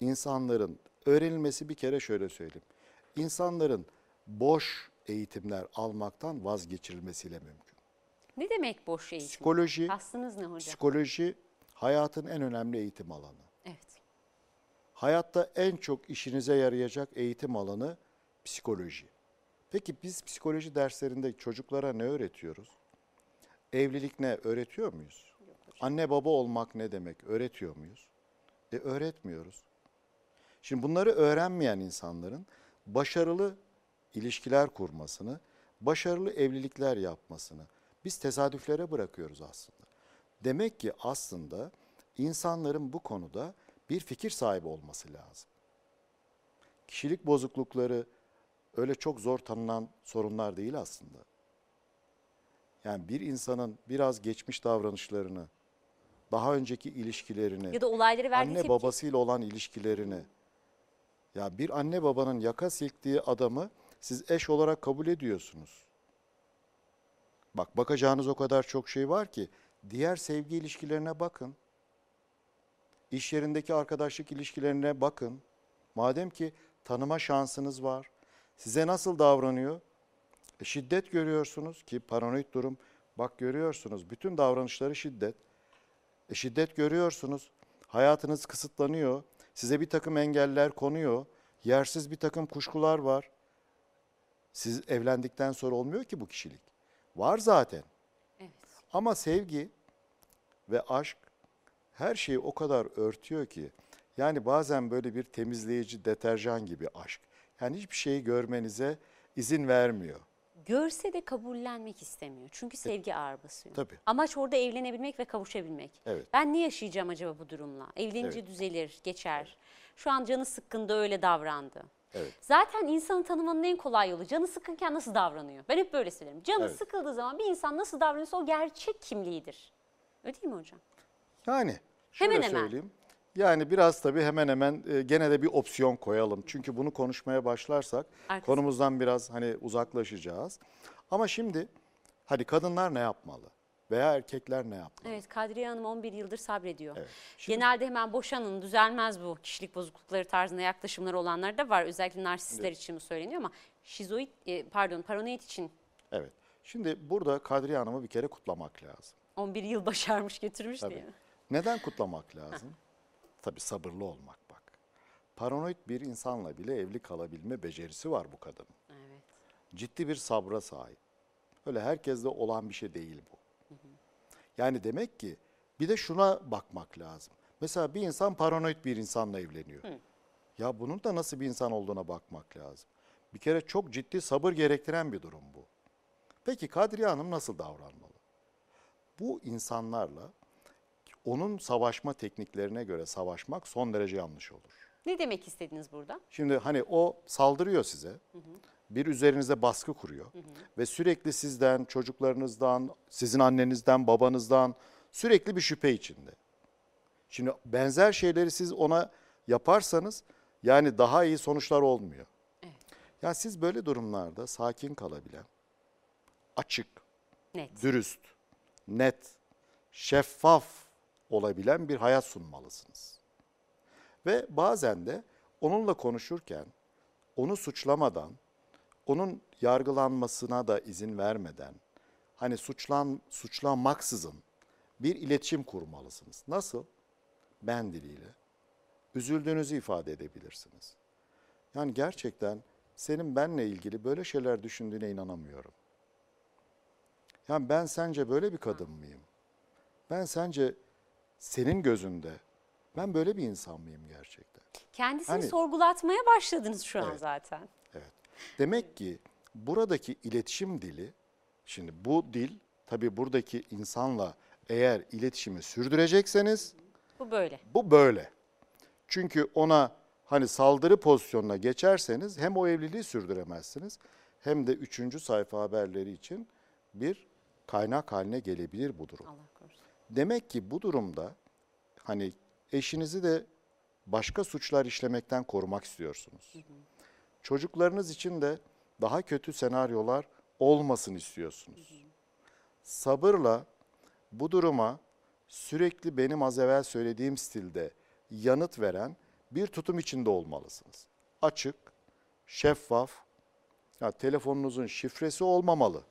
insanların öğrenilmesi bir kere şöyle söyleyeyim. İnsanların boş eğitimler almaktan vazgeçirilmesiyle mümkün. Ne demek boş eğitim? Psikoloji, Kastınız ne hocam? psikoloji hayatın en önemli eğitim alanı. Evet. Hayatta en çok işinize yarayacak eğitim alanı psikoloji. Peki biz psikoloji derslerinde çocuklara ne öğretiyoruz? Evlilik ne öğretiyor muyuz? Anne baba olmak ne demek öğretiyor muyuz? E öğretmiyoruz. Şimdi bunları öğrenmeyen insanların başarılı ilişkiler kurmasını, başarılı evlilikler yapmasını biz tesadüflere bırakıyoruz aslında. Demek ki aslında insanların bu konuda bir fikir sahibi olması lazım. Kişilik bozuklukları öyle çok zor tanınan sorunlar değil aslında. Yani bir insanın biraz geçmiş davranışlarını, daha önceki ilişkilerini, Ya da olayları anne tepki. babasıyla olan ilişkilerini, ya bir anne babanın yaka silktiği adamı siz eş olarak kabul ediyorsunuz. Bak bakacağınız o kadar çok şey var ki diğer sevgi ilişkilerine bakın. İş yerindeki arkadaşlık ilişkilerine bakın. Madem ki tanıma şansınız var. Size nasıl davranıyor? E, şiddet görüyorsunuz ki paranoid durum. Bak görüyorsunuz bütün davranışları şiddet. E, şiddet görüyorsunuz. Hayatınız kısıtlanıyor. Size bir takım engeller konuyor. Yersiz bir takım kuşkular var. Siz evlendikten sonra olmuyor ki bu kişilik. Var zaten. Evet. Ama sevgi ve aşk her şeyi o kadar örtüyor ki. Yani bazen böyle bir temizleyici deterjan gibi aşk. Yani hiçbir şeyi görmenize izin vermiyor. Görse de kabullenmek istemiyor. Çünkü sevgi ağır basıyor. Tabii. Amaç orada evlenebilmek ve kavuşabilmek. Evet. Ben ne yaşayacağım acaba bu durumla? Evlenince Evet. düzelir, geçer. Şu an canı sıkkında öyle davrandı. Evet. Zaten insanı tanımanın en kolay yolu canı sıkınken nasıl davranıyor? Ben hep böyle söylerim. Canı Evet. sıkıldığı zaman bir insan nasıl davranıyorsa o gerçek kimliğidir. Öyle değil mi hocam? Yani şöyle Hemen hemen. söyleyeyim. Yani biraz tabii hemen hemen e, gene de bir opsiyon koyalım. Çünkü bunu konuşmaya başlarsak Arkası- konumuzdan biraz hani uzaklaşacağız. Ama şimdi hadi kadınlar ne yapmalı? Veya erkekler ne yapmalı? Evet Kadriye Hanım 11 yıldır sabrediyor. Evet. Şimdi- Genelde hemen boşanın düzelmez bu kişilik bozuklukları tarzında yaklaşımları olanlar da var. Özellikle narsistler için bu söyleniyor ama şizoid e, pardon paranoid için Evet. Şimdi burada Kadriye Hanım'ı bir kere kutlamak lazım. 11 yıl başarmış getirmiş diye. Neden kutlamak lazım? Tabii sabırlı olmak bak. Paranoid bir insanla bile evli kalabilme becerisi var bu kadının. Evet. Ciddi bir sabra sahip. Öyle herkeste olan bir şey değil bu. Yani demek ki bir de şuna bakmak lazım. Mesela bir insan paranoid bir insanla evleniyor. Ya bunun da nasıl bir insan olduğuna bakmak lazım. Bir kere çok ciddi sabır gerektiren bir durum bu. Peki Kadriye Hanım nasıl davranmalı? Bu insanlarla onun savaşma tekniklerine göre savaşmak son derece yanlış olur. Ne demek istediniz burada? Şimdi hani o saldırıyor size. Bir üzerinize baskı kuruyor. Ve sürekli sizden, çocuklarınızdan, sizin annenizden, babanızdan sürekli bir şüphe içinde. Şimdi benzer şeyleri siz ona yaparsanız yani daha iyi sonuçlar olmuyor. Ya siz böyle durumlarda sakin kalabilen, açık, Net. dürüst, net, şeffaf olabilen bir hayat sunmalısınız. Ve bazen de onunla konuşurken onu suçlamadan, onun yargılanmasına da izin vermeden, hani suçlan suçlanmaksızın bir iletişim kurmalısınız. Nasıl? Ben diliyle. Üzüldüğünüzü ifade edebilirsiniz. Yani gerçekten senin benle ilgili böyle şeyler düşündüğüne inanamıyorum. Yani ben sence böyle bir kadın mıyım? Ben sence senin gözünde ben böyle bir insan mıyım gerçekten? Kendisini Hani- sorgulatmaya başladınız şu an Evet. zaten. Evet. Demek ki buradaki iletişim dili, şimdi bu dil tabii buradaki insanla eğer iletişimi sürdürecekseniz Bu böyle. bu böyle. Çünkü ona hani saldırı pozisyonuna geçerseniz hem o evliliği sürdüremezsiniz hem de üçüncü sayfa haberleri için bir kaynak haline gelebilir bu durum. Allah. Demek ki bu durumda hani eşinizi de başka suçlar işlemekten korumak istiyorsunuz. Çocuklarınız için de daha kötü senaryolar olmasın istiyorsunuz. Sabırla bu duruma sürekli benim az evvel söylediğim stilde yanıt veren bir tutum içinde olmalısınız. Açık, şeffaf, ya telefonunuzun şifresi olmamalı.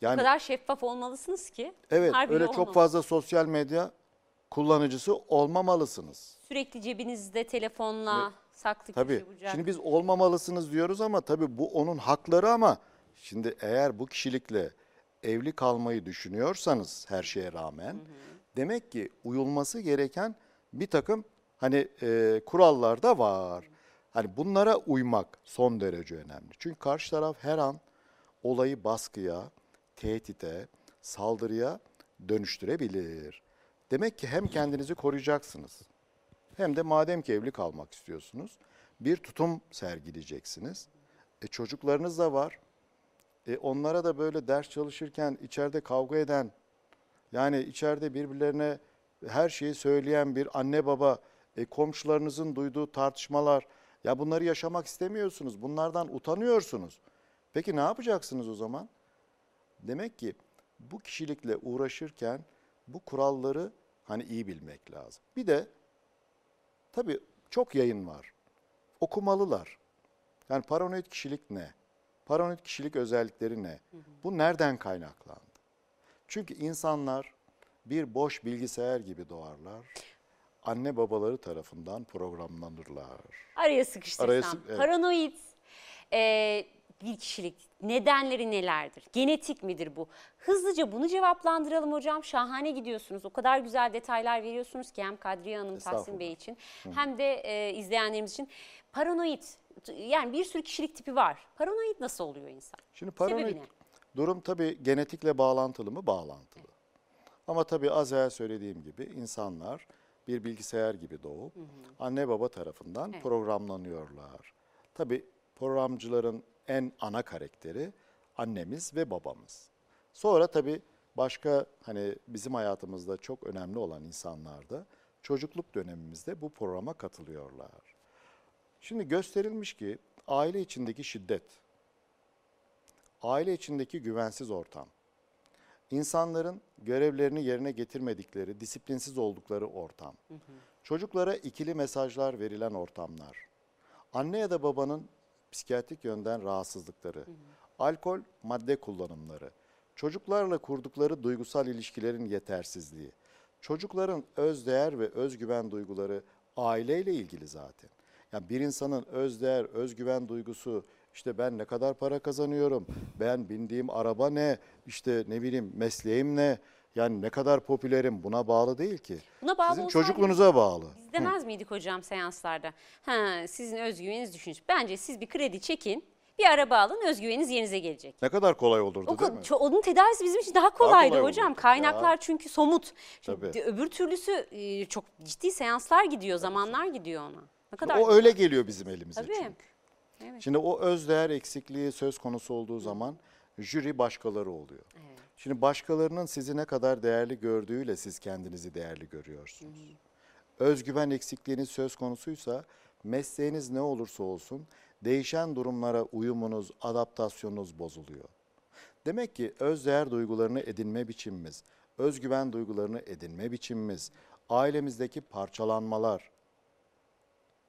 Yani kadar şeffaf olmalısınız ki. Evet, öyle çok olmamalı. fazla sosyal medya kullanıcısı olmamalısınız. Sürekli cebinizde telefonla saklı Tabii. köşe bucak. Şimdi biz olmamalısınız diyoruz ama tabii bu onun hakları ama şimdi eğer bu kişilikle evli kalmayı düşünüyorsanız her şeye rağmen demek ki uyulması gereken bir takım hani e, kurallar da var. Hani bunlara uymak son derece önemli. Çünkü karşı taraf her an olayı baskıya, tehdite, saldırıya dönüştürebilir. Demek ki hem kendinizi koruyacaksınız hem de madem ki evli kalmak istiyorsunuz bir tutum sergileyeceksiniz. E çocuklarınız da var. E onlara da böyle ders çalışırken içeride kavga eden yani içeride birbirlerine her şeyi söyleyen bir anne baba, e, komşularınızın duyduğu tartışmalar ya bunları yaşamak istemiyorsunuz. Bunlardan utanıyorsunuz. Peki ne yapacaksınız o zaman? Demek ki bu kişilikle uğraşırken bu kuralları hani iyi bilmek lazım. Bir de Tabii çok yayın var. Okumalılar. Yani paranoid kişilik ne? Paranoid kişilik özellikleri ne? Bu nereden kaynaklandı? Çünkü insanlar bir boş bilgisayar gibi doğarlar. Anne babaları tarafından programlanırlar. Araya sıkıştırsam. Araya evet. Paranoid e, bir kişilik nedenleri nelerdir? Genetik midir bu? Hızlıca bunu cevaplandıralım hocam. Şahane gidiyorsunuz. O kadar güzel detaylar veriyorsunuz ki hem Kadriye Hanım, Tahsin. Bey için hem de e, izleyenlerimiz için. Paranoid yani bir sürü kişilik tipi var. Paranoid nasıl oluyor insan? Şimdi paranoid durum tabii genetikle bağlantılı mı? Bağlantılı. Ama tabii az evvel söylediğim gibi insanlar bir bilgisayar gibi doğup anne baba tarafından Evet. programlanıyorlar. Tabii programcıların en ana karakteri annemiz ve babamız. Sonra tabii başka hani bizim hayatımızda çok önemli olan insanlar da çocukluk dönemimizde bu programa katılıyorlar. Şimdi gösterilmiş ki aile içindeki şiddet, aile içindeki güvensiz ortam, insanların görevlerini yerine getirmedikleri, disiplinsiz oldukları ortam. Çocuklara ikili mesajlar verilen ortamlar. Anne ya da babanın psikiyatrik yönden rahatsızlıkları. Alkol, madde kullanımları. Çocuklarla kurdukları duygusal ilişkilerin yetersizliği. Çocukların özdeğer ve özgüven duyguları aileyle ilgili zaten. Yani bir insanın özdeğer, özgüven duygusu işte ben ne kadar para kazanıyorum, ben bindiğim araba ne, işte ne bileyim mesleğim ne, yani ne kadar popülerim buna bağlı değil ki. Buna bağlı Sizin olsaydı- çocukluğunuza bağlı. Biz demez miydik hocam seanslarda? Ha, sizin özgüveniniz düşmüş. Bence siz bir kredi çekin, bir araba alın, özgüveniniz yerinize gelecek. Ne kadar kolay olurdu O, değil mi? onun tedavisi bizim için daha kolaydı kolay hocam. olur. Kaynaklar çünkü somut. Şimdi Tabii. öbür türlüsü e, çok ciddi seanslar gidiyor, zamanlar gidiyor ona. Ne kadar O öyle geliyor bizim elimize Tabii. çünkü. Evet. Şimdi o özdeğer eksikliği söz konusu olduğu zaman jüri başkaları oluyor. Şimdi başkalarının sizi ne kadar değerli gördüğüyle siz kendinizi değerli görüyorsunuz. Özgüven eksikliğiniz söz konusuysa mesleğiniz ne olursa olsun değişen durumlara uyumunuz, adaptasyonunuz bozuluyor. Demek ki özdeğer duygularını edinme biçimimiz, özgüven duygularını edinme biçimimiz, ailemizdeki parçalanmalar,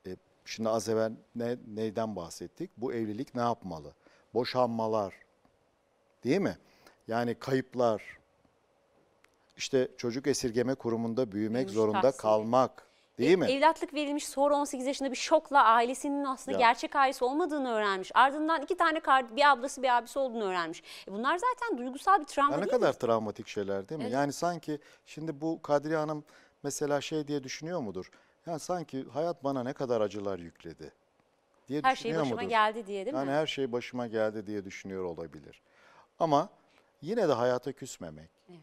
e, şimdi az evvel ne, neyden bahsettik? Bu evlilik ne yapmalı? Boşanmalar, değil mi? Yani kayıplar, işte çocuk esirgeme kurumunda büyümek Büyümüş zorunda tahsili. kalmak, değil E- mi? Evlatlık verilmiş sonra 18 yaşında bir şokla ailesinin aslında Ya. gerçek ailesi olmadığını öğrenmiş. Ardından iki tane kar- bir ablası bir abisi olduğunu öğrenmiş. E bunlar zaten duygusal bir travma Ya ne değil kadar mi? travmatik şeyler değil mi? Evet. Yani sanki şimdi bu Kadriye Hanım mesela şey diye düşünüyor mudur? Yani sanki hayat bana ne kadar acılar yükledi diye Her şey düşünüyor başıma mudur? geldi diye değil yani mi? her şey başıma geldi diye düşünüyor olabilir. Ama yine de hayata küsmemek. Evet.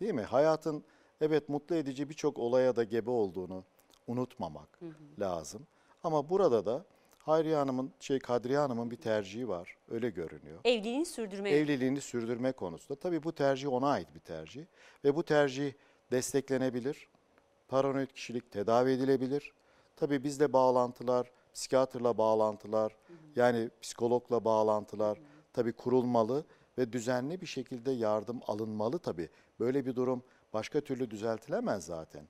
Değil mi? Hayatın evet mutlu edici birçok olaya da gebe olduğunu unutmamak lazım. Ama burada da Hayriye Hanım'ın, şey Kadriye Hanım'ın bir tercihi var. Öyle görünüyor. Evliliğini sürdürme. Evliliğini sürdürme konusunda. Tabii bu tercih ona ait bir tercih. Ve bu tercih desteklenebilir. Paranoid kişilik tedavi edilebilir. Tabii bizle bağlantılar, psikiyatrla bağlantılar, yani psikologla bağlantılar tabii kurulmalı ve düzenli bir şekilde yardım alınmalı tabii. Böyle bir durum başka türlü düzeltilemez zaten.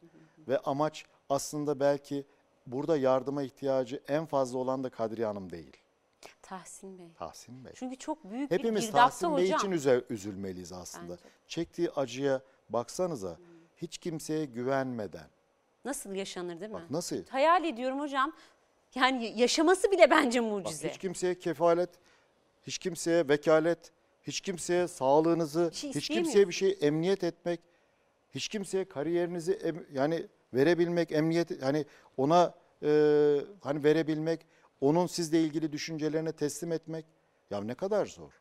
Ve amaç aslında belki burada yardıma ihtiyacı en fazla olan da Kadriye Hanım değil. Tahsin Bey. Tahsin Bey. Çünkü çok büyük Hepimiz bir girdapta Tahsin Bey hocam. için üze- üzülmeliyiz aslında. Bence. Çektiği acıya baksanıza. Hiç kimseye güvenmeden. Nasıl yaşanır değil mi? Bak nasıl? Hayal ediyorum hocam. Yani yaşaması bile bence Bak mucize. hiç kimseye kefalet, hiç kimseye vekalet, hiç kimseye sağlığınızı, şey hiç kimseye bir şey emniyet etmek, hiç kimseye kariyerinizi em- yani verebilmek, emniyet hani ona e, hani verebilmek, onun sizle ilgili düşüncelerine teslim etmek ya ne kadar zor.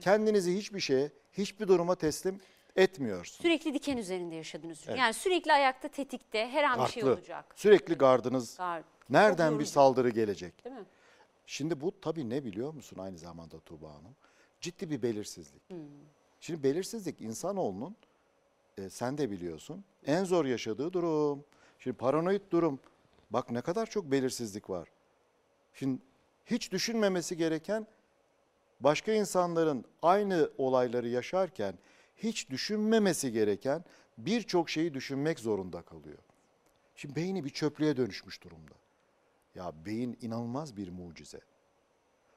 Kendinizi hiçbir şeye, hiçbir duruma teslim etmiyorsun. Sürekli diken üzerinde yaşadınız. Evet. Yani sürekli ayakta tetikte her an bir şey olacak. Sürekli gardınız Gar- nereden Çok bir saldırı gelecek? Değil mi? Şimdi bu tabii ne biliyor musun aynı zamanda Tuğba Hanım? Ciddi bir belirsizlik. Hmm. Şimdi belirsizlik insanoğlunun e, sen de biliyorsun en zor yaşadığı durum. Şimdi paranoid durum. Bak ne kadar çok belirsizlik var. Şimdi hiç düşünmemesi gereken başka insanların aynı olayları yaşarken hiç düşünmemesi gereken birçok şeyi düşünmek zorunda kalıyor. Şimdi beyni bir çöplüğe dönüşmüş durumda. Ya beyin inanılmaz bir mucize.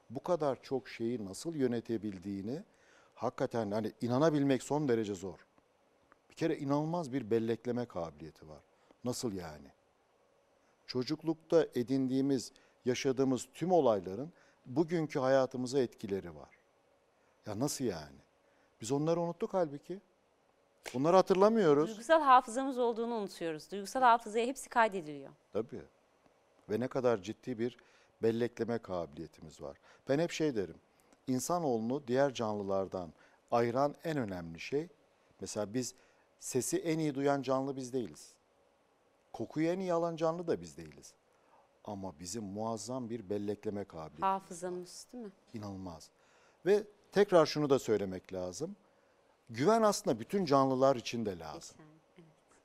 Bu kadar çok şeyi nasıl yönetebildiğini hakikaten hani inanabilmek son derece zor. Bir kere inanılmaz bir bellekleme kabiliyeti var. Nasıl yani? Çocuklukta edindiğimiz, yaşadığımız tüm olayların bugünkü hayatımıza etkileri var. Ya nasıl yani? Biz onları unuttuk halbuki. Bunları hatırlamıyoruz. Duygusal hafızamız olduğunu unutuyoruz. Duygusal hafızaya hepsi kaydediliyor. Tabii. Ve ne kadar ciddi bir bellekleme kabiliyetimiz var. Ben hep şey derim. İnsanoğlunu diğer canlılardan ayıran en önemli şey, mesela biz sesi en iyi duyan canlı biz değiliz. Kokuyu en iyi alan canlı da biz değiliz. Ama bizim muazzam bir bellekleme kabiliyeti Hafızamız değil mi? inanılmaz. Ve tekrar şunu da söylemek lazım. Güven aslında bütün canlılar için de lazım.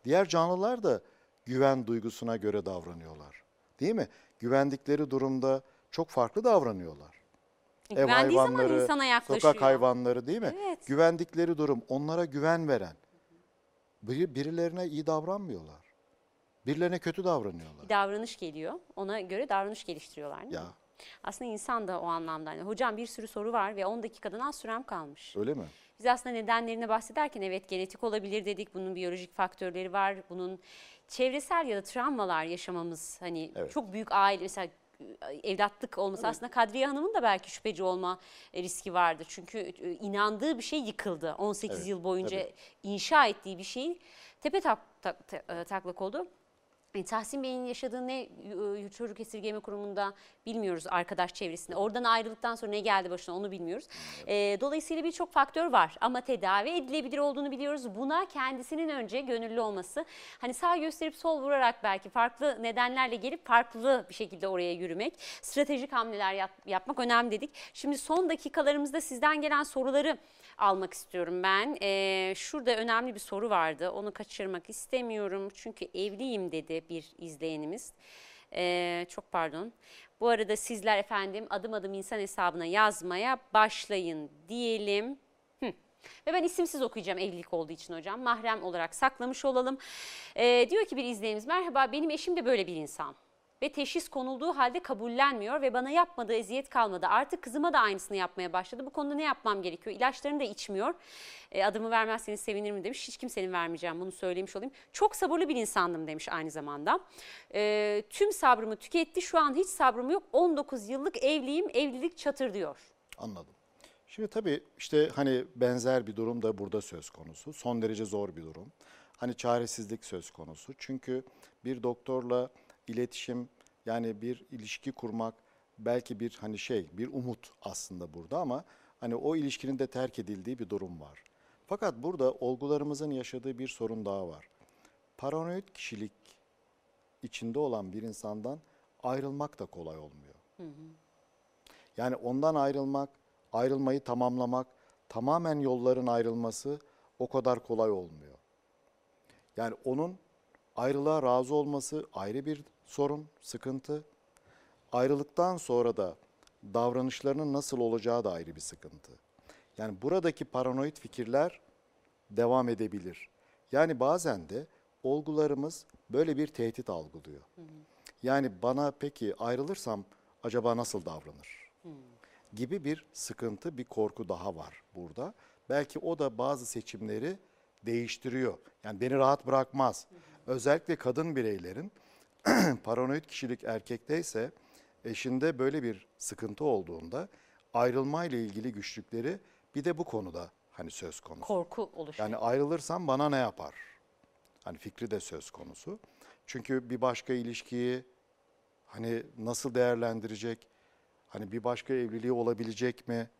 Diğer canlılar da güven duygusuna göre davranıyorlar. Değil mi? Güvendikleri durumda çok farklı davranıyorlar. ev Güvendiği zaman hayvanları, insana yaklaşıyor. sokak hayvanları değil mi? Evet. Güvendikleri durum, onlara güven veren. Biri- Birilerine iyi davranmıyorlar. Birilerine kötü davranıyorlar. Bir davranış geliyor. Ona göre davranış geliştiriyorlar değil Ya mi? Aslında insan da o anlamda. Hani, hocam bir sürü soru var ve 10 dakikadan az sürem kalmış. öyle mi? Biz aslında nedenlerine bahsederken evet genetik olabilir dedik. Bunun biyolojik faktörleri var. Bunun çevresel ya da travmalar yaşamamız hani Evet. çok büyük aile mesela e, evlatlık olması aslında Kadriye Hanım'ın da belki şüpheci olma e, riski vardı. Çünkü e, inandığı bir şey yıkıldı. 18 Evet, yıl boyunca tabii. inşa ettiği bir şey tepe tak, tak- ta- e, taklak oldu. E, Tahsin Bey'in yaşadığı ne e, çocuk esirgeme kurumunda bilmiyoruz arkadaş çevresinde. Oradan ayrıldıktan sonra ne geldi başına onu bilmiyoruz. E, dolayısıyla birçok faktör var ama tedavi edilebilir olduğunu biliyoruz. Buna kendisinin önce gönüllü olması. Hani sağ gösterip sol vurarak belki farklı nedenlerle gelip farklı bir şekilde oraya yürümek. Stratejik hamleler yap- yapmak önemli dedik. Şimdi son dakikalarımızda sizden gelen soruları almak istiyorum ben. Ee, şurada önemli bir soru vardı. Onu kaçırmak istemiyorum. Çünkü evliyim dedi bir izleyenimiz. Ee, çok pardon. Bu arada sizler efendim adım adım insan hesabına yazmaya başlayın diyelim. Ve ben isimsiz okuyacağım evlilik olduğu için hocam. Mahrem olarak saklamış olalım. Ee, diyor ki bir izleyenimiz merhaba benim eşim de böyle bir insan. Ve teşhis konulduğu halde kabullenmiyor ve bana yapmadığı eziyet kalmadı. Artık kızıma da aynısını yapmaya başladı. Bu konuda ne yapmam gerekiyor? İlaçlarını da içmiyor. E, adımı vermezseniz sevinirim demiş. Hiç kimsenin vermeyeceğim bunu söylemiş olayım. Çok sabırlı bir insandım demiş aynı zamanda. E, tüm sabrımı tüketti. Şu an hiç sabrım yok. 19 yıllık evliyim. Evlilik çatır diyor. Anladım. Şimdi tabii işte hani benzer bir durum da burada söz konusu. Son derece zor bir durum. Hani çaresizlik söz konusu. Çünkü bir doktorla iletişim yani bir ilişki kurmak belki bir hani şey bir umut aslında burada ama hani o ilişkinin de terk edildiği bir durum var. Fakat burada olgularımızın yaşadığı bir sorun daha var. Paranoid kişilik içinde olan bir insandan ayrılmak da kolay olmuyor. Yani ondan ayrılmak, ayrılmayı tamamlamak, tamamen yolların ayrılması o kadar kolay olmuyor. Yani onun ayrılığa razı olması ayrı bir sorun, sıkıntı. Ayrılıktan sonra da davranışlarının nasıl olacağı da ayrı bir sıkıntı. Yani buradaki paranoid fikirler devam edebilir. Yani bazen de olgularımız böyle bir tehdit algılıyor. Yani bana peki ayrılırsam acaba nasıl davranır? gibi bir sıkıntı, bir korku daha var burada. Belki o da bazı seçimleri değiştiriyor. Yani beni rahat bırakmaz. Özellikle kadın bireylerin paranoid kişilik erkekteyse eşinde böyle bir sıkıntı olduğunda ayrılma ile ilgili güçlükleri bir de bu konuda hani söz konusu. Korku oluşuyor. Yani ayrılırsam bana ne yapar? Hani fikri de söz konusu. Çünkü bir başka ilişkiyi hani nasıl değerlendirecek? Hani bir başka evliliği olabilecek mi?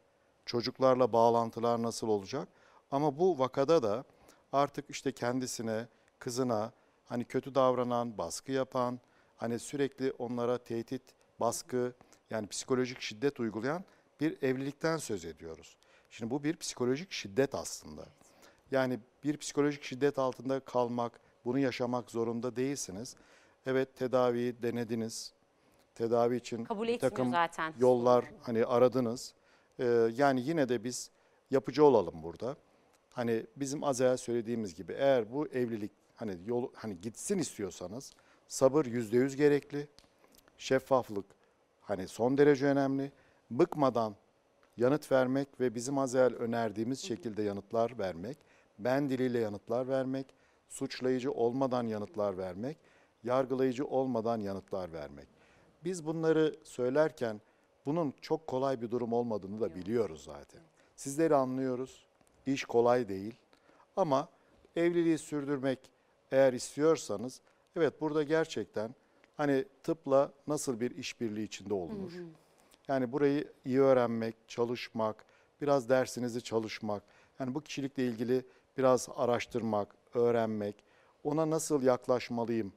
Çocuklarla bağlantılar nasıl olacak? Ama bu vakada da artık işte kendisine, kızına hani kötü davranan, baskı yapan, hani sürekli onlara tehdit, baskı yani psikolojik şiddet uygulayan bir evlilikten söz ediyoruz. Şimdi bu bir psikolojik şiddet aslında. Yani bir psikolojik şiddet altında kalmak, bunu yaşamak zorunda değilsiniz. Evet tedaviyi denediniz. Tedavi için Kabul bir takım zaten. yollar hani aradınız. Ee, yani yine de biz yapıcı olalım burada. Hani bizim az evvel söylediğimiz gibi eğer bu evlilik hani yol hani gitsin istiyorsanız sabır yüzde yüz gerekli. Şeffaflık hani son derece önemli. Bıkmadan yanıt vermek ve bizim az evvel önerdiğimiz şekilde yanıtlar vermek, ben diliyle yanıtlar vermek, suçlayıcı olmadan yanıtlar vermek, yargılayıcı olmadan yanıtlar vermek. Biz bunları söylerken bunun çok kolay bir durum olmadığını da biliyoruz zaten. Sizleri anlıyoruz. İş kolay değil. Ama evliliği sürdürmek eğer istiyorsanız evet burada gerçekten hani tıpla nasıl bir işbirliği içinde olunur? Yani burayı iyi öğrenmek, çalışmak, biraz dersinizi çalışmak, yani bu kişilikle ilgili biraz araştırmak, öğrenmek, ona nasıl yaklaşmalıyım,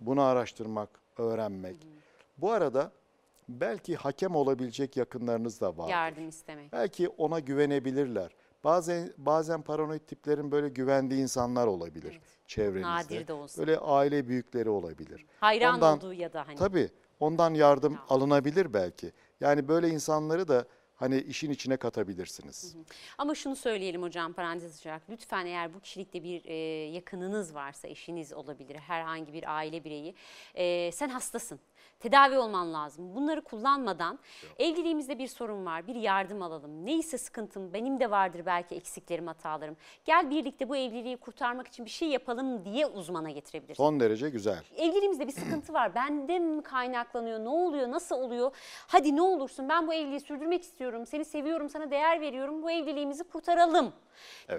bunu araştırmak, öğrenmek. Bu arada belki hakem olabilecek yakınlarınız da var. Yardım istemek. Belki ona güvenebilirler. Bazen bazen paranoid tiplerin böyle güvendiği insanlar olabilir çevrenizde. Nadir de olsa. Böyle aile büyükleri olabilir. Hayran Ondan- olduğu ya da hani. Tabii ondan yardım alınabilir belki. Yani böyle insanları da hani işin içine katabilirsiniz. Ama şunu söyleyelim hocam parantez açarak. Lütfen eğer bu kişilikte bir e, yakınınız varsa, eşiniz olabilir, herhangi bir aile bireyi. e, sen hastasın. Tedavi olman lazım. Bunları kullanmadan evliliğimizde bir sorun var, bir yardım alalım. Neyse sıkıntım, benim de vardır belki eksiklerim, hatalarım. Gel birlikte bu evliliği kurtarmak için bir şey yapalım diye uzmana getirebilirsin. Son derece güzel. Evliliğimizde bir sıkıntı var. Bende mi kaynaklanıyor? Ne oluyor? Nasıl oluyor? Hadi ne olursun ben bu evliliği sürdürmek istiyorum. Seni seviyorum, sana değer veriyorum. Bu evliliğimizi kurtaralım.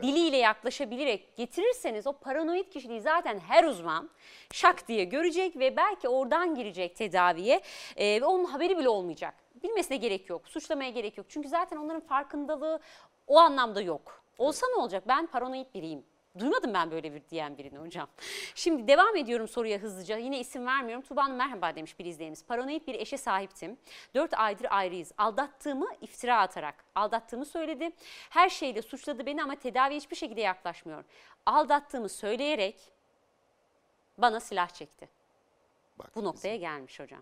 Diliyle yaklaşabilerek getirirseniz o paranoid kişiliği zaten her uzman şak diye görecek ve belki oradan girecek tedaviye Ee, ve onun haberi bile olmayacak. Bilmesine gerek yok. Suçlamaya gerek yok. Çünkü zaten onların farkındalığı o anlamda yok. Olsa ne olacak? Ben paranoid biriyim. Duymadım ben böyle bir diyen birini hocam. Şimdi devam ediyorum soruya hızlıca. Yine isim vermiyorum. Tuba Hanım merhaba demiş bir izleyenimiz. Paranoid bir eşe sahiptim. 4 aydır ayrıyız. Aldattığımı iftira atarak aldattığımı söyledi. Her şeyle suçladı beni ama tedaviye hiçbir şekilde yaklaşmıyor. Aldattığımı söyleyerek bana silah çekti. Bak, Bu noktaya gelmiş hocam.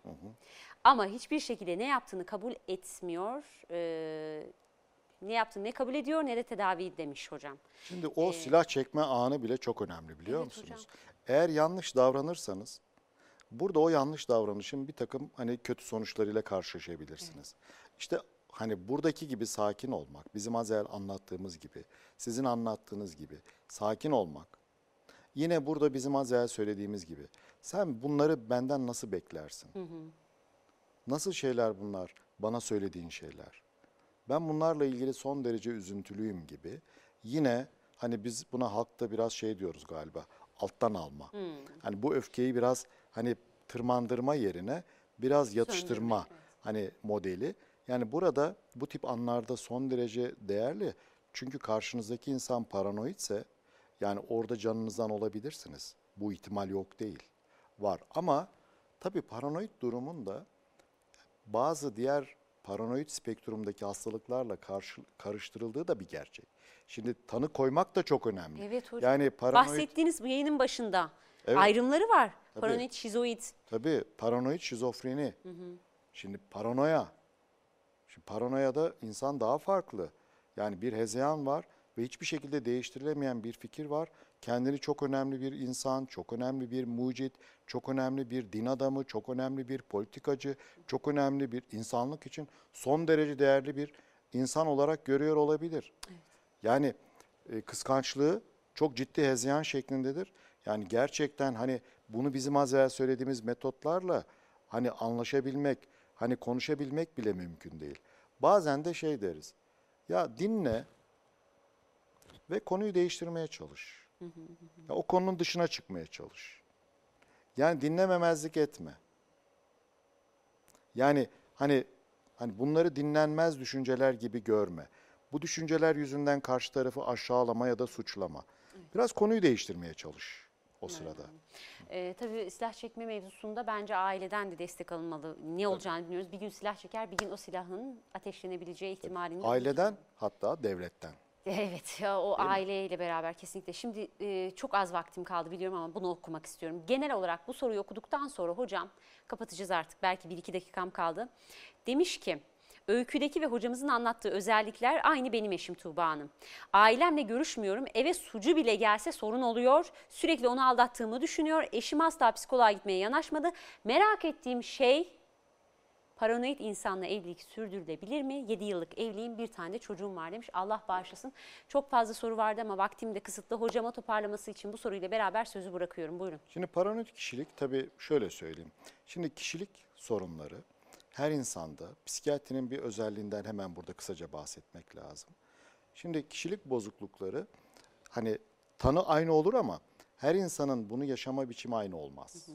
Ama hiçbir şekilde ne yaptığını kabul etmiyor. Ee, ne yaptığını ne kabul ediyor ne de tedavi demiş hocam. Şimdi o silah çekme anı bile çok önemli biliyor Evet musunuz? hocam. Eğer yanlış davranırsanız burada o yanlış davranışın bir takım hani kötü sonuçlarıyla karşılaşabilirsiniz. İşte hani buradaki gibi sakin olmak, bizim az evvel anlattığımız gibi, sizin anlattığınız gibi sakin olmak. Yine burada bizim az evvel söylediğimiz gibi sen bunları benden nasıl beklersin? Nasıl şeyler bunlar? Bana söylediğin şeyler. Ben bunlarla ilgili son derece üzüntülüyüm gibi. Yine hani biz buna halkta biraz şey diyoruz galiba. Alttan alma. Hani bu öfkeyi biraz hani tırmandırma yerine biraz yatıştırma Söndürmek, hani modeli. Yani burada bu tip anlarda son derece değerli. Çünkü karşınızdaki insan paranoidse yani orada canınızdan olabilirsiniz. Bu ihtimal yok değil. Var ama tabii paranoid durumun da bazı diğer paranoid spektrumdaki hastalıklarla karşı, karıştırıldığı da bir gerçek. Şimdi tanı koymak da çok önemli. Evet hocam. Yani paranoid Bahsettiğiniz bu yayının başında Evet. ayrımları var. Tabii. Paranoid, şizoid. Tabii paranoid şizofreni. Şimdi paranoya. Şimdi paranoyada insan daha farklı. Yani bir hezeyan var ve hiçbir şekilde değiştirilemeyen bir fikir var. Kendini çok önemli bir insan, çok önemli bir mucit, çok önemli bir din adamı, çok önemli bir politikacı, çok önemli bir insanlık için son derece değerli bir insan olarak görüyor olabilir. Yani e, kıskançlığı çok ciddi hezeyan şeklindedir. Yani gerçekten hani bunu bizim az evvel söylediğimiz metotlarla hani anlaşabilmek, hani konuşabilmek bile mümkün değil. Bazen de şey deriz. Ya dinle ve konuyu değiştirmeye çalış. Ya o konunun dışına çıkmaya çalış. Yani dinlememezlik etme. Yani hani hani bunları dinlenmez düşünceler gibi görme. Bu düşünceler yüzünden karşı tarafı aşağılama ya da suçlama. Biraz konuyu değiştirmeye çalış o sırada. Ee, tabii silah çekme mevzusunda bence aileden de destek alınmalı. Ne olacağını bilmiyoruz. Bir gün silah çeker, bir gün o silahın ateşlenebileceği ihtimalini. Aileden hatta devletten. Evet, ya o aileyle beraber kesinlikle. Şimdi e, çok az vaktim kaldı biliyorum ama bunu okumak istiyorum. Genel olarak bu soruyu okuduktan sonra hocam kapatacağız artık. Belki bir iki dakikam kaldı. Demiş ki öyküdeki ve hocamızın anlattığı özellikler aynı benim eşim Tuğba Hanım. Ailemle görüşmüyorum. Eve sucu bile gelse sorun oluyor. Sürekli onu aldattığımı düşünüyor. Eşim asla psikoloğa gitmeye yanaşmadı. Merak ettiğim şey Paranoid insanla evlilik sürdürülebilir mi? 7 yıllık evliyim, bir tane de çocuğum var demiş. Allah bağışlasın. Çok fazla soru vardı ama vaktim de kısıtlı. Hocama toparlaması için bu soruyla beraber sözü bırakıyorum. Buyurun. Şimdi paranoid kişilik tabii şöyle söyleyeyim. Şimdi kişilik sorunları her insanda psikiyatrinin bir özelliğinden hemen burada kısaca bahsetmek lazım. Şimdi kişilik bozuklukları hani tanı aynı olur ama her insanın bunu yaşama biçimi aynı olmaz.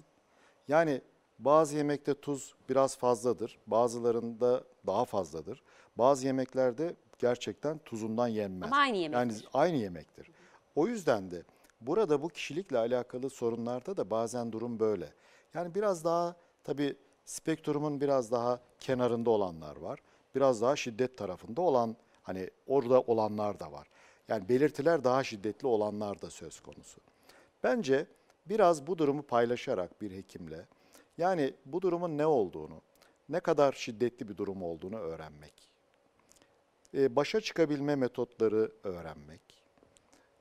Yani bazı yemekte tuz biraz fazladır, bazılarında daha fazladır. Bazı yemeklerde gerçekten tuzundan yenmez. Ama aynı yemektir. Yani aynı yemektir. O yüzden de burada bu kişilikle alakalı sorunlarda da bazen durum böyle. Yani biraz daha tabii spektrumun biraz daha kenarında olanlar var. Biraz daha şiddet tarafında olan hani orada olanlar da var. Yani belirtiler daha şiddetli olanlar da söz konusu. Bence biraz bu durumu paylaşarak bir hekimle yani bu durumun ne olduğunu, ne kadar şiddetli bir durum olduğunu öğrenmek. e, başa çıkabilme metotları öğrenmek.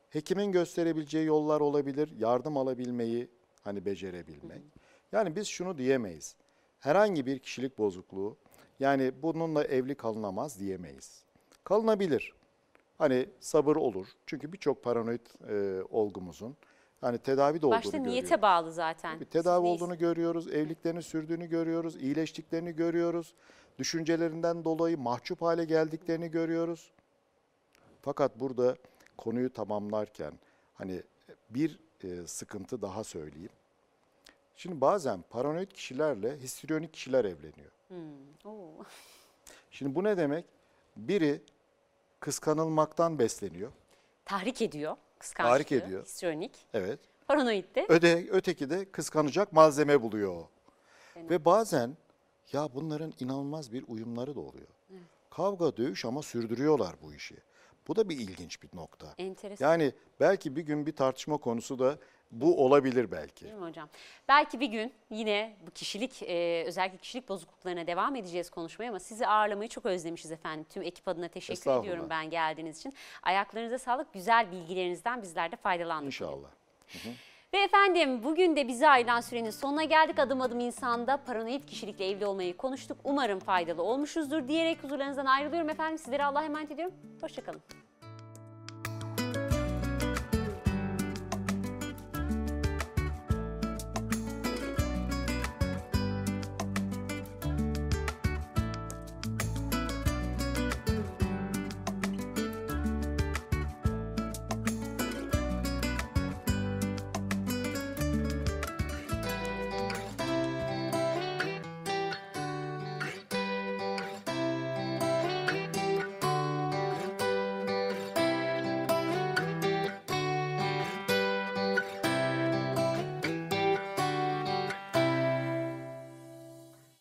Hekimin gösterebileceği yollar olabilir, yardım alabilmeyi hani becerebilmek. Yani biz şunu diyemeyiz. Herhangi bir kişilik bozukluğu yani bununla evli kalınamaz diyemeyiz. Kalınabilir. Hani sabır olur. Çünkü birçok paranoid e, olgumuzun hani tedavi de olduğunu Başta görüyoruz. niyete bağlı zaten. Bir tedavi Siz olduğunu görüyoruz, evliliklerini sürdüğünü görüyoruz, iyileştiklerini görüyoruz. Düşüncelerinden dolayı mahcup hale geldiklerini görüyoruz. Fakat burada konuyu tamamlarken hani bir e, sıkıntı daha söyleyeyim. Şimdi bazen paranoid kişilerle histriyonik kişiler evleniyor. Hmm, oo. Şimdi bu ne demek? Biri kıskanılmaktan besleniyor. Tahrik ediyor. Kıskançlığı. Tahrik ediyor. Histrionik. Evet. Paranoid de. Öte, öteki de kıskanacak malzeme buluyor o. Ve bazen ya bunların inanılmaz bir uyumları da oluyor. Kavga, dövüş ama sürdürüyorlar bu işi. Bu da bir ilginç bir nokta. Enteresan. Yani belki bir gün bir tartışma konusu da bu olabilir belki. Değil mi hocam? Belki bir gün yine bu kişilik, e, özellikle kişilik bozukluklarına devam edeceğiz konuşmaya ama sizi ağırlamayı çok özlemişiz efendim. Tüm ekip adına teşekkür ediyorum ben geldiğiniz için. Ayaklarınıza sağlık, güzel bilgilerinizden bizler de faydalandık. İnşallah. Ve efendim bugün de bize ayrılan sürenin sonuna geldik. Adım adım insanda paranoid kişilikle evli olmayı konuştuk. Umarım faydalı olmuşuzdur diyerek huzurlarınızdan ayrılıyorum efendim. Sizlere Allah'a emanet ediyorum. Hoşçakalın.